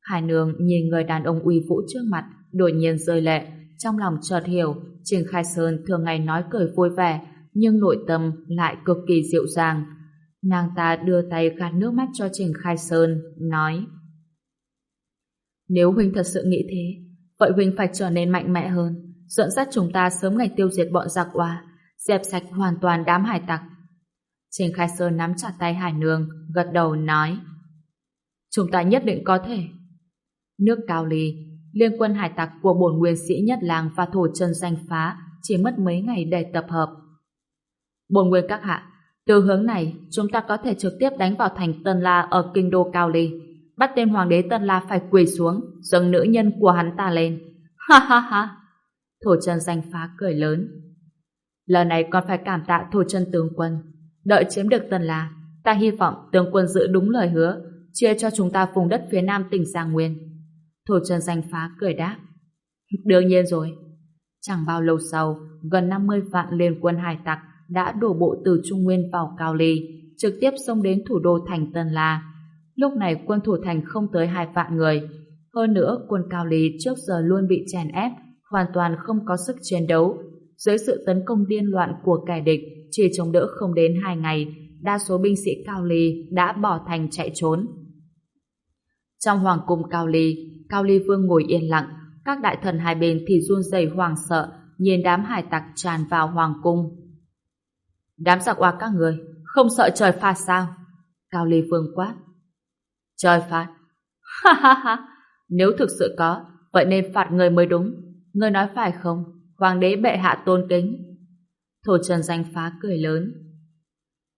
Hải Nương nhìn người đàn ông uy vũ trước mặt, đột nhiên rơi lệ, trong lòng chợt hiểu, Trình Khai Sơn thường ngày nói cười vui vẻ, nhưng nội tâm lại cực kỳ dịu dàng. Nàng ta đưa tay gạt nước mắt cho Trình Khai Sơn, nói Nếu Huynh thật sự nghĩ thế, vậy Huynh phải trở nên mạnh mẽ hơn, dẫn dắt chúng ta sớm ngày tiêu diệt bọn giặc oa, dẹp sạch hoàn toàn đám hải tặc. Trình Khai Sơn nắm chặt tay Hải Nương, gật đầu nói Chúng ta nhất định có thể. Nước Cao Ly, liên quân hải tặc của bổn nguyên sĩ nhất làng và thổ chân danh phá chỉ mất mấy ngày để tập hợp. Bổn nguyên các hạ, từ hướng này chúng ta có thể trực tiếp đánh vào thành Tân La ở kinh đô Cao Ly, bắt tên hoàng đế Tân La phải quỳ xuống, dâng nữ nhân của hắn ta lên. Ha ha ha! Thổ chân danh phá cười lớn. Lần này còn phải cảm tạ thổ chân tướng quân. Đợi chiếm được Tân La, ta hy vọng tướng quân giữ đúng lời hứa, chia cho chúng ta vùng đất phía nam tỉnh Giang Nguyên. Thổ chân danh phá cười đáp. Đương nhiên rồi. Chẳng bao lâu sau, gần 50 vạn liên quân hải tặc đã đổ bộ từ Trung Nguyên vào Cao Ly, trực tiếp xông đến thủ đô thành Tân La. Lúc này quân thủ thành không tới hai vạn người. Hơn nữa, quân Cao Ly trước giờ luôn bị chèn ép, hoàn toàn không có sức chiến đấu. Dưới sự tấn công điên loạn của kẻ địch, chỉ chống đỡ không đến hai ngày, đa số binh sĩ Cao Ly đã bỏ thành chạy trốn. Trong hoàng cung Cao Ly, Cao Ly Vương ngồi yên lặng, các đại thần hai bên thì run rẩy hoảng sợ, nhìn đám hải tặc tràn vào hoàng cung. Đám giặc oa các người, không sợ trời phạt sao? Cao Ly Vương quát. Trời phạt? Ha ha ha, nếu thực sự có, vậy nên phạt người mới đúng. Người nói phải không? Hoàng đế bệ hạ tôn kính. Thổ Trần Danh Phá cười lớn.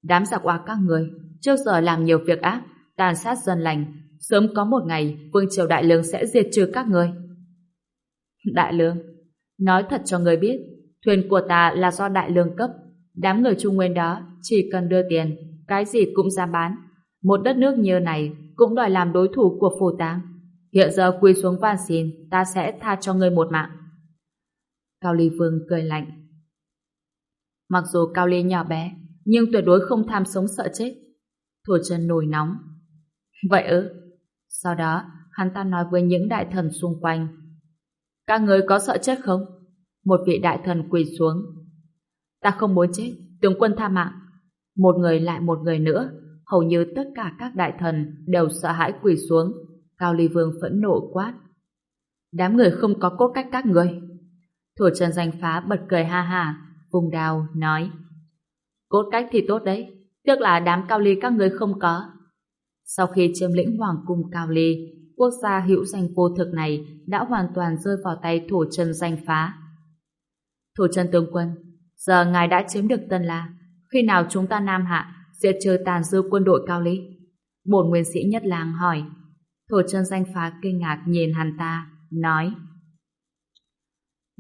Đám giặc oa các người, trước giờ làm nhiều việc ác, tàn sát dân lành, sớm có một ngày Vương Triều Đại Lương sẽ diệt trừ các người. Đại Lương, nói thật cho người biết, thuyền của ta là do Đại Lương cấp, đám người Trung Nguyên đó chỉ cần đưa tiền, cái gì cũng dám bán. Một đất nước như này cũng đòi làm đối thủ của phù tang. Hiện giờ quy xuống van xin, ta sẽ tha cho ngươi một mạng. Cao Ly Vương cười lạnh. Mặc dù Cao Ly nhỏ bé, nhưng tuyệt đối không tham sống sợ chết. Thổ chân nổi nóng. Vậy ư? Sau đó, hắn ta nói với những đại thần xung quanh. Các người có sợ chết không? Một vị đại thần quỳ xuống. Ta không muốn chết, tướng quân tha mạng. Một người lại một người nữa, hầu như tất cả các đại thần đều sợ hãi quỳ xuống. Cao Ly Vương phẫn nộ quát. Đám người không có cốt cách các người. Thủ Trần Danh Phá bật cười ha ha, vùng đào, nói. Cốt cách thì tốt đấy, tiếc là đám Cao Ly các người không có. Sau khi chiếm lĩnh Hoàng cung Cao Ly, quốc gia hữu danh vô thực này đã hoàn toàn rơi vào tay thổ chân danh phá. Thổ chân tướng quân, giờ ngài đã chiếm được Tân La, khi nào chúng ta Nam Hạ diệt trừ tàn dư quân đội Cao Ly? Bổn nguyên sĩ nhất làng hỏi. Thổ chân danh phá kinh ngạc nhìn hắn ta, nói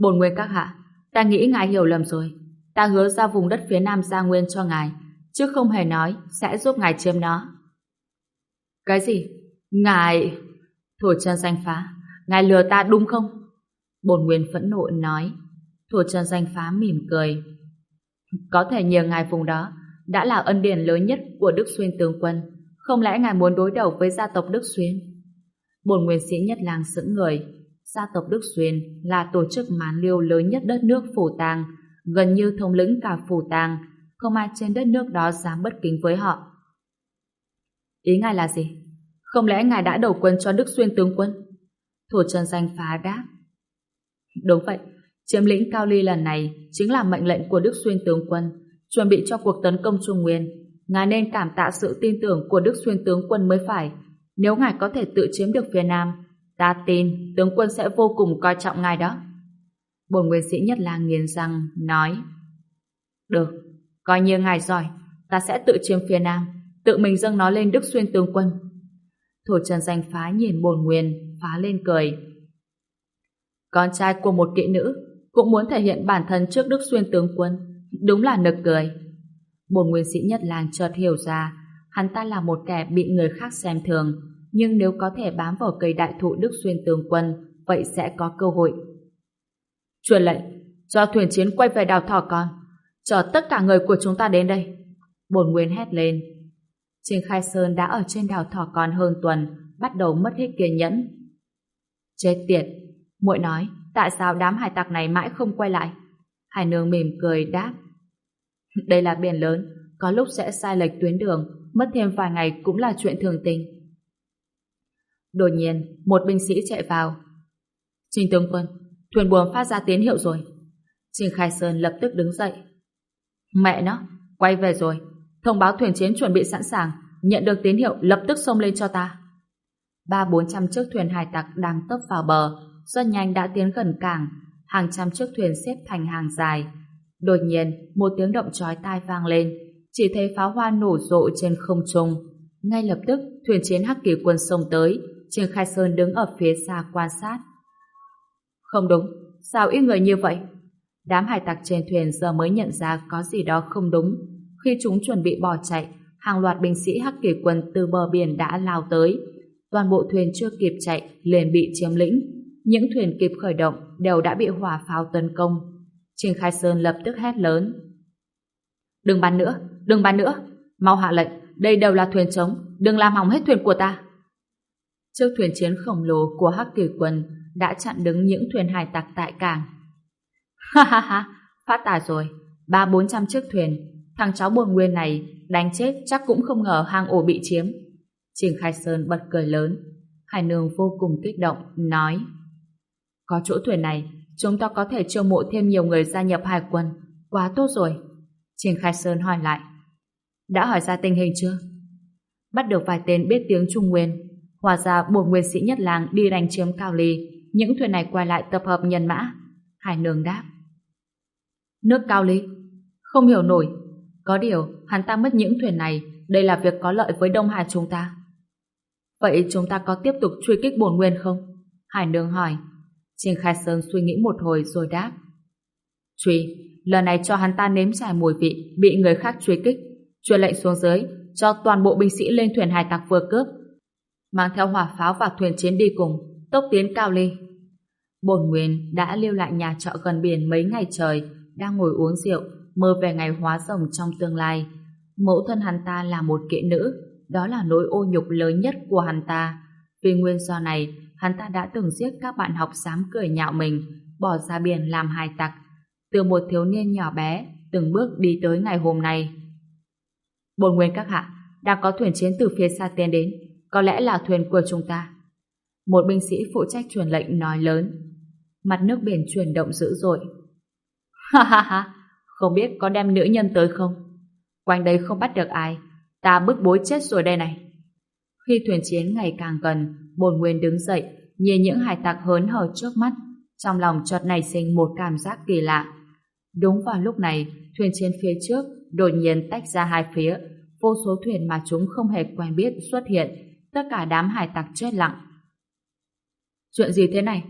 Bồn nguyên các hạ, ta nghĩ ngài hiểu lầm rồi. Ta hứa ra vùng đất phía Nam Gia Nguyên cho ngài, chứ không hề nói sẽ giúp ngài chiếm nó. Cái gì? Ngài... Thổ chân danh phá, ngài lừa ta đúng không? Bồn Nguyên phẫn nộ nói. Thổ chân danh phá mỉm cười. Có thể nhờ ngài vùng đó đã là ân điển lớn nhất của Đức Xuyên tướng quân. Không lẽ ngài muốn đối đầu với gia tộc Đức Xuyên? Bồn Nguyên sĩ nhất làng sững người. Gia tộc Đức Xuyên là tổ chức mán liêu lớn nhất đất nước Phủ Tàng, gần như thống lĩnh cả Phủ Tàng. Không ai trên đất nước đó dám bất kính với họ. Ý ngài là gì? Không lẽ ngài đã đầu quân cho Đức Xuyên tướng quân? Thổ Trần Danh phá đáp. Đúng vậy, chiếm lĩnh Cao Ly lần này chính là mệnh lệnh của Đức Xuyên tướng quân, chuẩn bị cho cuộc tấn công Trung Nguyên. Ngài nên cảm tạ sự tin tưởng của Đức Xuyên tướng quân mới phải. Nếu ngài có thể tự chiếm được phía Nam, ta tin tướng quân sẽ vô cùng coi trọng ngài đó. Bồn nguyên sĩ nhất là nghiến răng, nói Được, coi như ngài giỏi, ta sẽ tự chiếm phía Nam tự mình dâng nó lên Đức Xuyên tướng quân. Thổ Trần Danh phá nhìn bồn nguyên, phá lên cười. Con trai của một kỵ nữ cũng muốn thể hiện bản thân trước Đức Xuyên tướng quân, đúng là nực cười. Bồn nguyên sĩ nhất làng chợt hiểu ra, hắn ta là một kẻ bị người khác xem thường, nhưng nếu có thể bám vào cây đại thụ Đức Xuyên tướng quân, vậy sẽ có cơ hội. Truyền lệnh, cho thuyền chiến quay về đào thỏ con. Chờ tất cả người của chúng ta đến đây. Bồn Nguyên hét lên. Trình Khai Sơn đã ở trên đào thỏ con hơn tuần, bắt đầu mất hết kiên nhẫn. Chết tiệt! muội nói, tại sao đám hải tặc này mãi không quay lại? Hải nương mỉm cười đáp. Đây là biển lớn, có lúc sẽ sai lệch tuyến đường, mất thêm vài ngày cũng là chuyện thường tình. Đột nhiên, một binh sĩ chạy vào. Trình tướng quân, thuyền buồm phát ra tín hiệu rồi. Trình Khai Sơn lập tức đứng dậy. Mẹ nó, quay về rồi. Thông báo thuyền chiến chuẩn bị sẵn sàng, nhận được tín hiệu lập tức xông lên cho ta. Ba bốn trăm chiếc thuyền hải tặc đang tấp vào bờ, rất nhanh đã tiến gần cảng, hàng trăm chiếc thuyền xếp thành hàng dài. Đột nhiên, một tiếng động chói tai vang lên, chỉ thấy pháo hoa nổ rộ trên không trung. Ngay lập tức, thuyền chiến Hắc Kỳ quân xông tới, Trương Khai Sơn đứng ở phía xa quan sát. Không đúng, sao ít người như vậy? Đám hải tặc trên thuyền giờ mới nhận ra có gì đó không đúng. Khi chúng chuẩn bị bỏ chạy, hàng loạt binh sĩ Hắc Kỳ quân từ bờ biển đã lao tới. Toàn bộ thuyền chưa kịp chạy, liền bị chiếm lĩnh. Những thuyền kịp khởi động đều đã bị hỏa pháo tấn công. Trình Khai Sơn lập tức hét lớn. Đừng bắn nữa, đừng bắn nữa. Mau hạ lệnh, đây đều là thuyền trống, đừng làm hỏng hết thuyền của ta. Chiếc thuyền chiến khổng lồ của Hắc Kỳ quân đã chặn đứng những thuyền hải tặc tại cảng. Ha ha ha, phát tài rồi, ba bốn trăm chiếc thuyền, thằng cháu buồn nguyên này đánh chết chắc cũng không ngờ hang ổ bị chiếm. Trình Khai Sơn bật cười lớn, Hải Nương vô cùng kích động, nói Có chỗ thuyền này, chúng ta có thể chiêu mộ thêm nhiều người gia nhập hải quân, quá tốt rồi. Trình Khai Sơn hỏi lại, đã hỏi ra tình hình chưa? Bắt được vài tên biết tiếng Trung Nguyên, hòa ra buồn nguyên sĩ nhất làng đi đánh chiếm Cao Ly, những thuyền này quay lại tập hợp nhân mã. Hải Nương đáp. Nước Cao Ly? Không hiểu nổi. Có điều, hắn ta mất những thuyền này, đây là việc có lợi với Đông Hải chúng ta. Vậy chúng ta có tiếp tục truy kích bổn nguyên không? Hải Nương hỏi. Trình Khai Sơn suy nghĩ một hồi rồi đáp. Truy, lần này cho hắn ta nếm trải mùi vị, bị người khác truy kích. Truyền lệnh xuống dưới, cho toàn bộ binh sĩ lên thuyền hải tặc vừa cướp. Mang theo hỏa pháo và thuyền chiến đi cùng, tốc tiến cao ly. Bổn Nguyên đã lưu lại nhà trọ gần biển mấy ngày trời, đang ngồi uống rượu, mơ về ngày hóa rồng trong tương lai. Mẫu thân hắn ta là một kệ nữ, đó là nỗi ô nhục lớn nhất của hắn ta. Vì nguyên do này, hắn ta đã từng giết các bạn học dám cười nhạo mình, bỏ ra biển làm hài tặc. Từ một thiếu niên nhỏ bé, từng bước đi tới ngày hôm nay. Bồn nguyên các hạ, đang có thuyền chiến từ phía xa tiến đến, có lẽ là thuyền của chúng ta. Một binh sĩ phụ trách truyền lệnh nói lớn. Mặt nước biển chuyển động dữ dội. Ha ha ha, không biết có đem nữ nhân tới không? Quanh đây không bắt được ai, ta bức bối chết rồi đây này. Khi thuyền chiến ngày càng gần, bồn nguyên đứng dậy, nhìn những hải tặc hớn hở trước mắt, trong lòng chợt nảy sinh một cảm giác kỳ lạ. Đúng vào lúc này, thuyền chiến phía trước đột nhiên tách ra hai phía, vô số thuyền mà chúng không hề quen biết xuất hiện, tất cả đám hải tặc chết lặng. Chuyện gì thế này?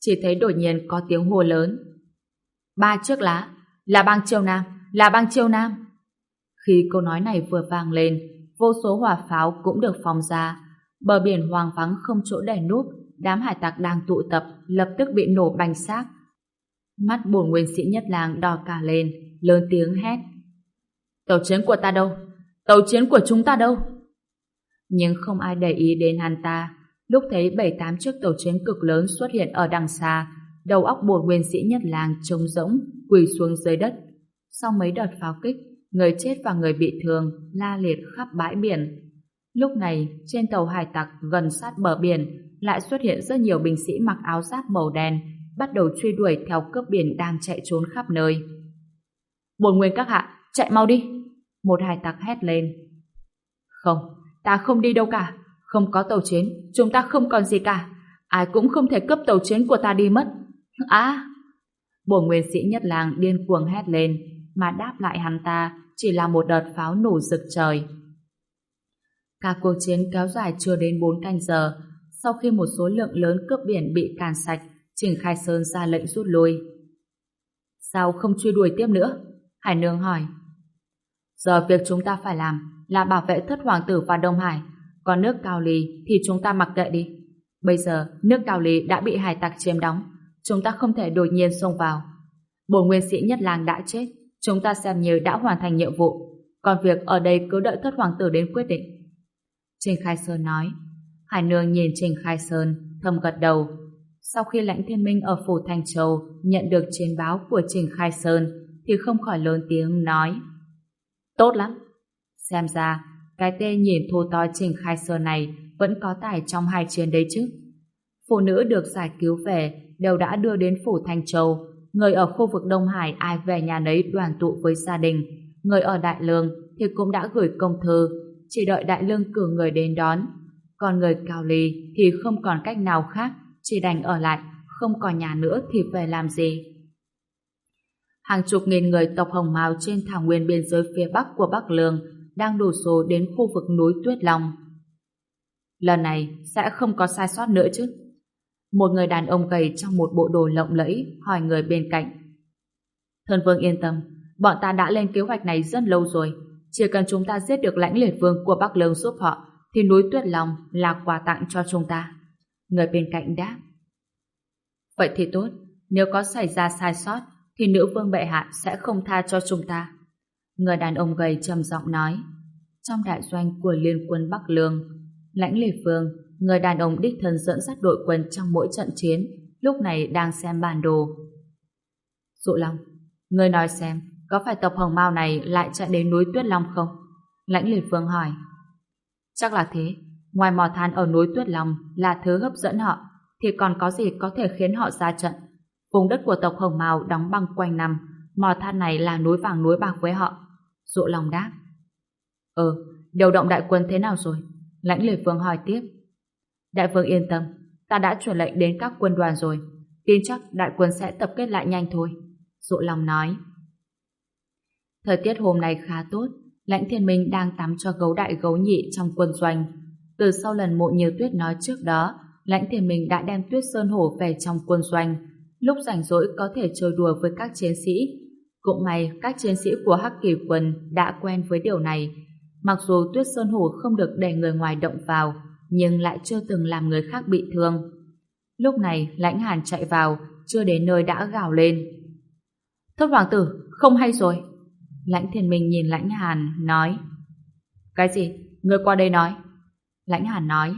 Chỉ thấy đột nhiên có tiếng hô lớn. Ba chiếc lá, là bang triều nam, là bang triều nam. Khi câu nói này vừa vang lên, vô số hỏa pháo cũng được phóng ra. Bờ biển hoang vắng không chỗ để núp, đám hải tặc đang tụ tập lập tức bị nổ bành xác. Mắt bổn nguyên sĩ nhất làng đỏ cả lên, lớn tiếng hét. Tàu chiến của ta đâu? Tàu chiến của chúng ta đâu? Nhưng không ai để ý đến hắn ta. Lúc thấy bảy tám chiếc tàu chiến cực lớn xuất hiện ở đằng xa, đầu óc bổn nguyên sĩ nhất làng trống rỗng, quỳ xuống dưới đất. Sau mấy đợt pháo kích, người chết và người bị thương la liệt khắp bãi biển. Lúc này, trên tàu hải tặc gần sát bờ biển lại xuất hiện rất nhiều binh sĩ mặc áo giáp màu đen bắt đầu truy đuổi theo cướp biển đang chạy trốn khắp nơi. Bồn nguyên các hạ, chạy mau đi! Một hải tặc hét lên. Không, ta không đi đâu cả. Không có tàu chiến, chúng ta không còn gì cả. Ai cũng không thể cướp tàu chiến của ta đi mất. À! Bồn nguyên sĩ nhất làng điên cuồng hét lên, mà đáp lại hắn ta chỉ là một đợt pháo nổ rực trời. Cả cuộc chiến kéo dài chưa đến 4 canh giờ, sau khi một số lượng lớn cướp biển bị càn sạch, Trình Khai Sơn ra lệnh rút lui. Sao không truy đuổi tiếp nữa? Hải Nương hỏi. Giờ việc chúng ta phải làm là bảo vệ thất hoàng tử và Đông Hải, còn nước Cao Ly thì chúng ta mặc kệ đi. Bây giờ nước Cao Ly đã bị hải tặc chiếm đóng, chúng ta không thể đột nhiên xông vào. Bồ nguyên sĩ nhất làng đã chết, chúng ta xem như đã hoàn thành nhiệm vụ, còn việc ở đây cứ đợi thất hoàng tử đến quyết định. Trình Khai Sơn nói, Hải Nương nhìn Trình Khai Sơn, thầm gật đầu. Sau khi lãnh thiên minh ở phủ Thành Châu nhận được chiến báo của Trình Khai Sơn, thì không khỏi lớn tiếng nói, Tốt lắm! Xem ra, cái tên nhìn thô to Trình Khai Sơn này vẫn có tài trong hai chuyến đấy chứ. Phụ nữ được giải cứu về đều đã đưa đến phủ Thanh Châu. Người ở khu vực Đông Hải ai về nhà nấy đoàn tụ với gia đình. Người ở Đại Lương thì cũng đã gửi công thư, chỉ đợi Đại Lương cử người đến đón. Còn người Cao Ly thì không còn cách nào khác, chỉ đành ở lại, không còn nhà nữa thì về làm gì. Hàng chục nghìn người tộc Hồng mào trên thảo nguyên biên giới phía bắc của Bắc Lương đang đổ số đến khu vực núi Tuyết Long. Lần này sẽ không có sai sót nữa chứ. Một người đàn ông gầy trong một bộ đồ lộng lẫy hỏi người bên cạnh. Thần vương yên tâm, bọn ta đã lên kế hoạch này rất lâu rồi. Chỉ cần chúng ta giết được lãnh liệt vương của Bắc Lương giúp họ, thì núi Tuyết Long là quà tặng cho chúng ta. Người bên cạnh đáp. Vậy thì tốt, nếu có xảy ra sai sót, thì nữ vương bệ hạ sẽ không tha cho chúng ta. Người đàn ông gầy trầm giọng nói. Trong đại doanh của liên quân Bắc Lương, lãnh Lê vương người đàn ông đích thân dẫn dắt đội quân trong mỗi trận chiến, lúc này đang xem bản đồ. Dụ Long, người nói xem, có phải tộc Hồng Mao này lại chạy đến núi Tuyết Long không? Lãnh Lê vương hỏi. Chắc là thế, ngoài mò than ở núi Tuyết Long là thứ hấp dẫn họ, thì còn có gì có thể khiến họ ra trận? Vùng đất của tộc Hồng Mao đóng băng quanh năm, mò than này là núi vàng núi bạc với họ. Dụ lòng đáp. Ừ, điều động đại quân thế nào rồi? Lãnh liệt vương hỏi tiếp. Đại vương yên tâm, ta đã truyền lệnh đến các quân đoàn rồi. Tin chắc đại quân sẽ tập kết lại nhanh thôi. Dụ lòng nói. Thời tiết hôm nay khá tốt, lãnh thiên minh đang tắm cho gấu đại gấu nhị trong quân doanh. Từ sau lần mộ nhiều tuyết nói trước đó, lãnh thiên minh đã đem tuyết sơn hổ về trong quân doanh. Lúc rảnh rỗi có thể chơi đùa với các chiến sĩ. Cũng may các chiến sĩ của Hắc Kỳ quân đã quen với điều này. Mặc dù tuyết sơn hổ không được để người ngoài động vào, nhưng lại chưa từng làm người khác bị thương. Lúc này lãnh hàn chạy vào, chưa đến nơi đã gào lên. Thất hoàng tử, không hay rồi. Lãnh thiên minh nhìn lãnh hàn, nói. Cái gì? Người qua đây nói. Lãnh hàn nói.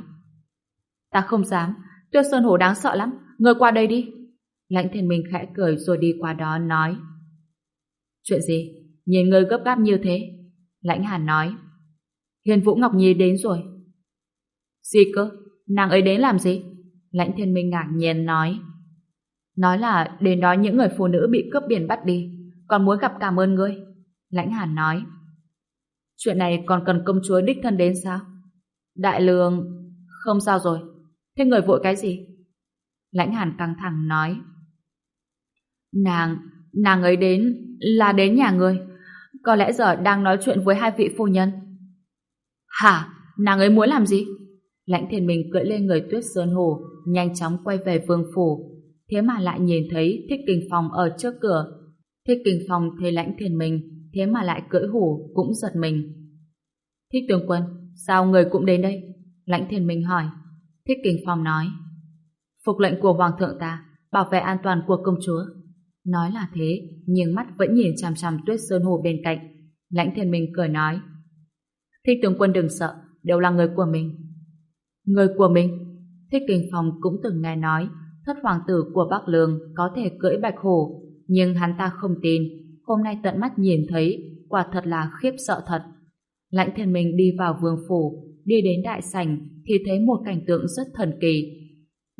Ta không dám, tuyết sơn hổ đáng sợ lắm, người qua đây đi. Lãnh thiên minh khẽ cười rồi đi qua đó nói. Chuyện gì? Nhìn người gấp gáp như thế. Lãnh hàn nói. Hiền Vũ Ngọc Nhi đến rồi. Gì cơ? Nàng ấy đến làm gì? Lãnh thiên minh ngạc nhiên nói. Nói là đến đó những người phụ nữ bị cướp biển bắt đi, còn muốn gặp cảm ơn ngươi. Lãnh hàn nói. Chuyện này còn cần công chúa đích thân đến sao? Đại lương... Không sao rồi. Thế người vội cái gì? Lãnh hàn căng thẳng nói. Nàng... Nàng ấy đến... Là đến nhà người, Có lẽ giờ đang nói chuyện với hai vị phu nhân. Hả? Nàng ấy muốn làm gì? Lãnh thiên minh cưỡi lên người tuyết sơn hồ, nhanh chóng quay về vương phủ. Thế mà lại nhìn thấy thích kình phòng ở trước cửa. Thích kình phòng thấy lãnh thiên minh, thế mà lại cưỡi hổ cũng giật mình. Thích tướng quân, sao người cũng đến đây? Lãnh thiên minh hỏi. Thích kình phòng nói. Phục lệnh của hoàng thượng ta, bảo vệ an toàn của công chúa. Nói là thế, nhưng mắt vẫn nhìn chằm chằm tuyết sơn hồ bên cạnh. Lãnh thiên minh cười nói. Thích tướng quân đừng sợ, đều là người của mình. Người của mình? Thích Kinh Phong cũng từng nghe nói thất hoàng tử của Bắc Lương có thể cưỡi bạch hổ, nhưng hắn ta không tin. Hôm nay tận mắt nhìn thấy, quả thật là khiếp sợ thật. Lãnh thiên minh đi vào vương phủ, đi đến đại sảnh thì thấy một cảnh tượng rất thần kỳ.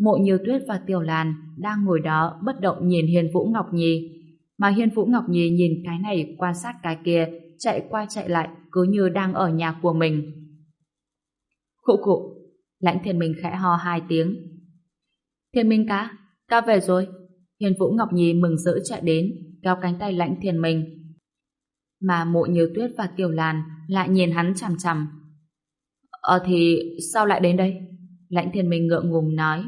Mộ Như Tuyết và Tiểu Lan đang ngồi đó bất động nhìn Hiên Vũ Ngọc Nhi. Mà Hiên Vũ Ngọc Nhi nhìn cái này quan sát cái kia, chạy qua chạy lại cứ như đang ở nhà của mình. Khụ khụ, Lãnh thiên minh khẽ ho hai tiếng. Thiên minh cá, ca về rồi. Hiền Vũ Ngọc Nhi mừng rỡ chạy đến, kéo cánh tay lãnh thiên minh. Mà mộ nhiều tuyết và tiểu làn lại nhìn hắn chằm chằm. Ờ thì sao lại đến đây? Lãnh thiên minh ngượng ngùng nói.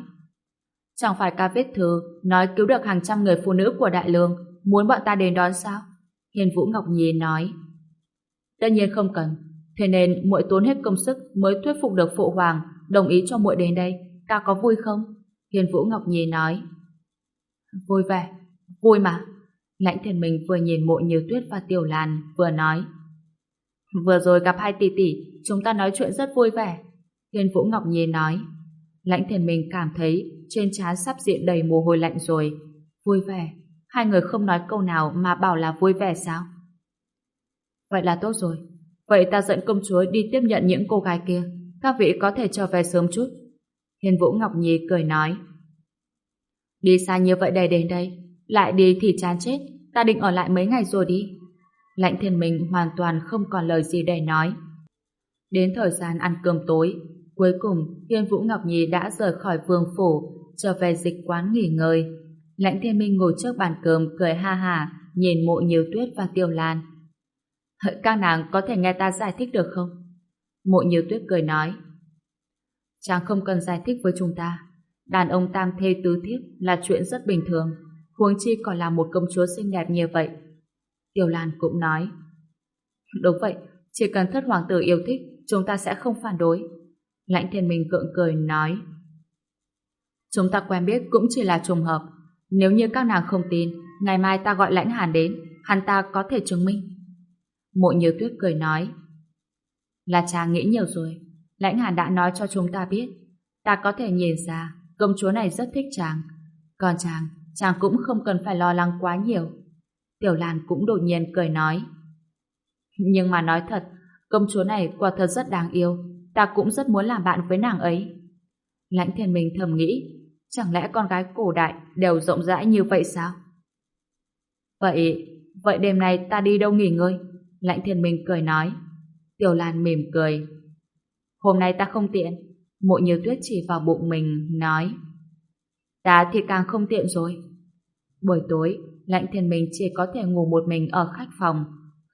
Chẳng phải ca viết thư nói cứu được hàng trăm người phụ nữ của đại lương muốn bọn ta đến đón sao? Hiền Vũ Ngọc Nhi nói. Tất nhiên không cần. Thế nên muội tốn hết công sức mới thuyết phục được phụ hoàng đồng ý cho muội đến đây, ta có vui không? Hiền Vũ Ngọc Nhi nói. Vui vẻ, vui mà. Lãnh thiên minh vừa nhìn mộ như tuyết và tiểu lan vừa nói Vừa rồi gặp hai tỷ tỷ chúng ta nói chuyện rất vui vẻ hiền Vũ Ngọc Nhi nói Lãnh thiên minh cảm thấy trên trán sắp diện đầy mồ hôi lạnh rồi. Vui vẻ. Hai người không nói câu nào mà bảo là vui vẻ sao? Vậy là tốt rồi. Vậy ta dẫn công chúa đi tiếp nhận những cô gái kia. Các vị có thể trở về sớm chút. Hiền Vũ Ngọc Nhi cười nói. Đi xa như vậy để đến đây. Lại đi thì chán chết. Ta định ở lại mấy ngày rồi đi. Lạnh thiên mình hoàn toàn không còn lời gì để nói. Đến thời gian ăn cơm tối, Cuối cùng hiền Vũ Ngọc Nhi đã rời khỏi vương phủ Trở về dịch quán nghỉ ngơi Lãnh thiên minh ngồi trước bàn cơm Cười ha ha Nhìn mộ nhiều tuyết và tiêu lan Các nàng có thể nghe ta giải thích được không? Mộ nhiều tuyết cười nói Chàng không cần giải thích với chúng ta Đàn ông tam thê tứ thiếp là chuyện rất bình thường huống chi còn là một công chúa xinh đẹp như vậy. Tiêu Lan cũng nói Đúng vậy, chỉ cần thất hoàng tử yêu thích chúng ta sẽ không phản đối. Lãnh thiên minh cượng cười nói Chúng ta quen biết cũng chỉ là trùng hợp. Nếu như các nàng không tin, ngày mai ta gọi lãnh hàn đến, hắn ta có thể chứng minh. Mộ như tuyết cười nói Là chàng nghĩ nhiều rồi. Lãnh hàn đã nói cho chúng ta biết. Ta có thể nhìn ra công chúa này rất thích chàng. Còn chàng, chàng cũng không cần phải lo lắng quá nhiều. Tiểu Lan cũng đột nhiên cười nói. Nhưng mà nói thật, công chúa này quả thật rất đáng yêu. Ta cũng rất muốn làm bạn với nàng ấy. Lãnh thiên mình thầm nghĩ, chẳng lẽ con gái cổ đại đều rộng rãi như vậy sao? Vậy, vậy đêm nay ta đi đâu nghỉ ngơi? Lãnh thiên minh cười nói. Tiểu Lan mỉm cười. Hôm nay ta không tiện. Mộ như tuyết chỉ vào bụng mình, nói. Ta thì càng không tiện rồi. Buổi tối, Lãnh Thiên Minh chỉ có thể ngủ một mình ở khách phòng.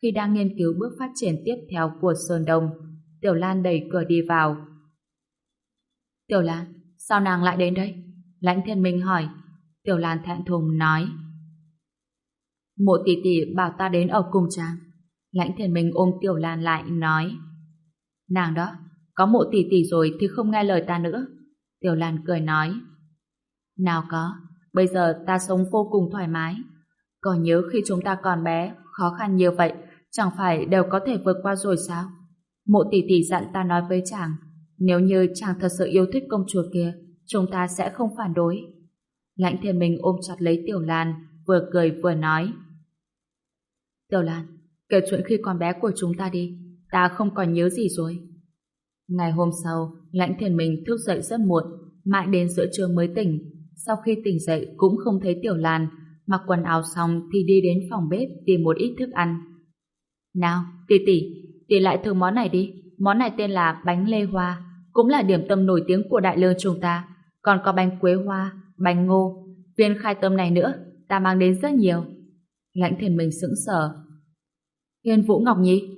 Khi đang nghiên cứu bước phát triển tiếp theo của Sơn Đông, Tiểu Lan đẩy cửa đi vào. Tiểu Lan, sao nàng lại đến đây? Lãnh Thiên Minh hỏi. Tiểu Lan thẹn thùng nói. Mộ tỷ tỷ bảo ta đến ở cùng chàng. Lãnh Thiên Minh ôm Tiểu Lan lại nói. Nàng đó, có mộ tỷ tỷ rồi thì không nghe lời ta nữa. Tiểu Lan cười nói. Nào có, bây giờ ta sống vô cùng thoải mái. Còn nhớ khi chúng ta còn bé, khó khăn như vậy, chẳng phải đều có thể vượt qua rồi sao? Mộ tỷ tỷ dặn ta nói với chàng, nếu như chàng thật sự yêu thích công chúa kia, chúng ta sẽ không phản đối. Lãnh thiên minh ôm chặt lấy Tiểu Lan, vừa cười vừa nói. Tiểu Lan, kể chuyện khi còn bé của chúng ta đi, ta không còn nhớ gì rồi. Ngày hôm sau, lãnh thiên minh thức dậy rất muộn, mãi đến giữa trưa mới tỉnh, sau khi tỉnh dậy cũng không thấy Tiểu Lan, mặc quần áo xong thì đi đến phòng bếp tìm một ít thức ăn. Nào, tỷ tỷ, tỷ lại thử món này đi. Món này tên là bánh lê hoa, cũng là điểm tâm nổi tiếng của đại lương chúng ta. Còn có bánh quế hoa, bánh ngô, viên khai tôm này nữa, ta mang đến rất nhiều. Lãnh thiền mình sững sờ. Hiên Vũ Ngọc Nhi.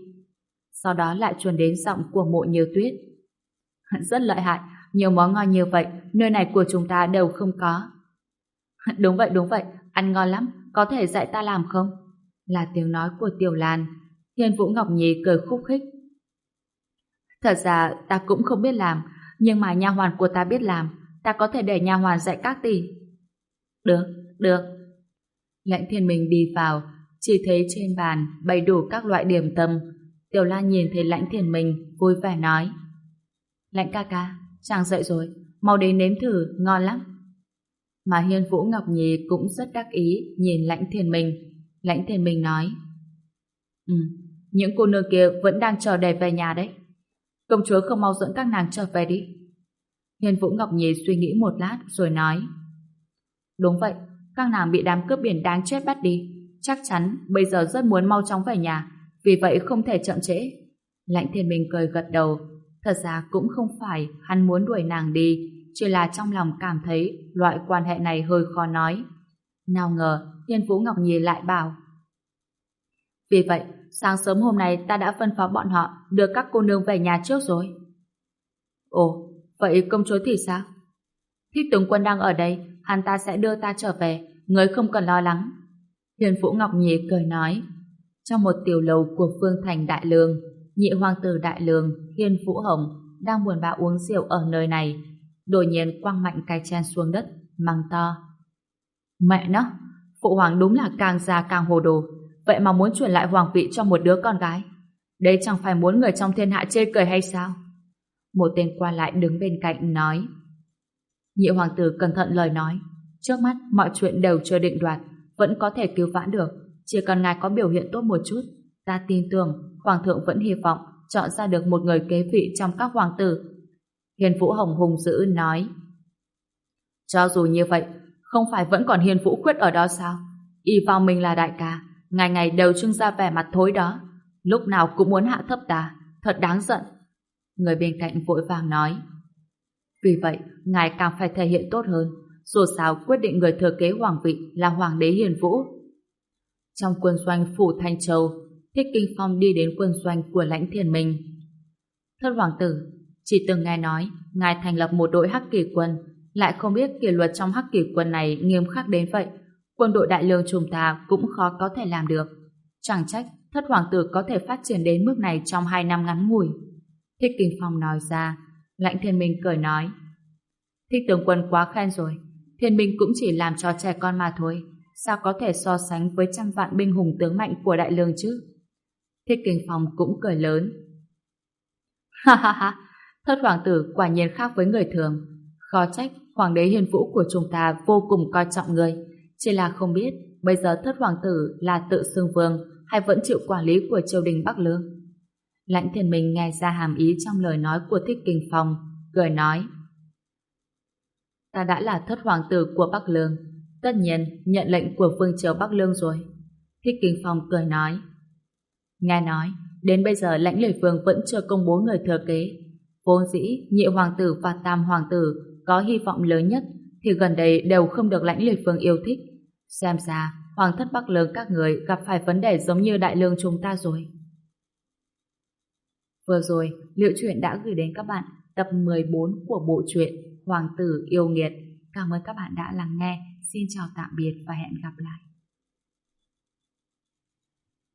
Sau đó lại truyền đến giọng của mộ nhiều tuyết. Rất lợi hại, nhiều món ngon như vậy, nơi này của chúng ta đều không có. Đúng vậy, đúng vậy, ăn ngon lắm, có thể dạy ta làm không? Là tiếng nói của Tiểu Lan. Hiên Vũ Ngọc Nhi cười khúc khích. Thật ra ta cũng không biết làm, nhưng mà nha hoàn của ta biết làm, ta có thể để nhà hoàn dạy các tỷ. Được, được. Lãnh thiên minh đi vào, chỉ thấy trên bàn bày đủ các loại điểm tâm. Tiểu Lan nhìn thấy lãnh thiên minh, vui vẻ nói. Lãnh ca ca, chàng dậy rồi, mau đến nếm thử, ngon lắm. Mà Hiên Vũ Ngọc Nhi cũng rất đắc ý nhìn Lãnh Thiên Minh. Lãnh Thiên Minh nói Ừ, những cô nương kia vẫn đang chờ để về nhà đấy. Công chúa không mau dẫn các nàng trở về đi. Hiền Vũ Ngọc Nhi suy nghĩ một lát rồi nói Đúng vậy, các nàng bị đám cướp biển đáng chết bắt đi. Chắc chắn bây giờ rất muốn mau chóng về nhà, vì vậy không thể chậm trễ. Lãnh Thiên Minh cười gật đầu Thật ra cũng không phải hắn muốn đuổi nàng đi, chỉ là trong lòng cảm thấy loại quan hệ này hơi khó nói. Nào ngờ, Hiền Vũ Ngọc Nhi lại bảo. Vì vậy, sáng sớm hôm nay ta đã phân phó bọn họ đưa các cô nương về nhà trước rồi. Ồ, vậy công chúa thì sao? Thích tướng quân đang ở đây, hắn ta sẽ đưa ta trở về, người không cần lo lắng. Hiền Vũ Ngọc Nhi cười nói. Trong một tiểu lầu của Phương Thành Đại Lương, nhị hoàng tử Đại Lương, Hiên Vũ Hồng đang buồn bã uống rượu ở nơi này. Đột nhiên quăng mạnh cái chen xuống đất, mắng to. Mẹ nó, Phụ hoàng đúng là càng già càng hồ đồ, vậy mà muốn chuyển lại hoàng vị cho một đứa con gái. Đấy chẳng phải muốn người trong thiên hạ chê cười hay sao? Một tên qua lại đứng bên cạnh nói. Nhị hoàng tử cẩn thận lời nói. Trước mắt mọi chuyện đều chưa định đoạt, vẫn có thể cứu vãn được. Chỉ cần ngài có biểu hiện tốt một chút, ta tin tưởng hoàng thượng vẫn hy vọng chọn ra được một người kế vị trong các hoàng tử. Hiền Vũ Hồng hùng dữ nói. Cho dù như vậy, không phải vẫn còn Hiền Vũ Khuyết ở đó sao? Y vào mình là đại ca, ngày ngày đều trưng ra vẻ mặt thối đó. Lúc nào cũng muốn hạ thấp ta, thật đáng giận. Người bên cạnh vội vàng nói. Vì vậy, ngài càng phải thể hiện tốt hơn. Dù sao quyết định người thừa kế hoàng vị là Hoàng đế Hiền Vũ. Trong quân doanh phủ Thanh Châu, Thích Kinh Phong đi đến quân doanh của lãnh thiền minh. Thất hoàng tử, chỉ từng nghe nói ngài thành lập một đội hắc kỳ quân, lại không biết kỷ luật trong hắc kỳ quân này nghiêm khắc đến vậy. Quân đội đại lương chúng ta cũng khó có thể làm được. Chẳng trách thất hoàng tử có thể phát triển đến mức này trong hai năm ngắn ngủi. Thích Kinh Phong nói ra, lãnh thiên minh cười nói. Thích tướng quân quá khen rồi, thiên minh cũng chỉ làm cho trẻ con mà thôi, sao có thể so sánh với trăm vạn binh hùng tướng mạnh của đại lương chứ? Thích Kinh Phong cũng cười lớn. Ha ha ha, thất hoàng tử quả nhiên khác với người thường. Khó trách hoàng đế hiền vũ của chúng ta vô cùng coi trọng người. Chỉ là không biết bây giờ thất hoàng tử là tự xưng vương hay vẫn chịu quản lý của triều đình Bắc Lương. Lãnh thiên minh nghe ra hàm ý trong lời nói của Thích Kinh Phong, cười nói. Ta đã là thất hoàng tử của Bắc Lương, tất nhiên nhận lệnh của vương triều Bắc Lương rồi. Thích Kinh Phong cười nói. Nghe nói, đến bây giờ lãnh lệ vương vẫn chưa công bố người thừa kế. Vốn dĩ, nhị hoàng tử và tam hoàng tử có hy vọng lớn nhất thì gần đây đều không được lãnh liệt vương yêu thích. Xem ra, hoàng thất Bắc Lương các người gặp phải vấn đề giống như đại lương chúng ta rồi. Vừa rồi, Liệu Chuyện đã gửi đến các bạn tập 14 của bộ truyện Hoàng tử yêu nghiệt. Cảm ơn các bạn đã lắng nghe. Xin chào tạm biệt và hẹn gặp lại.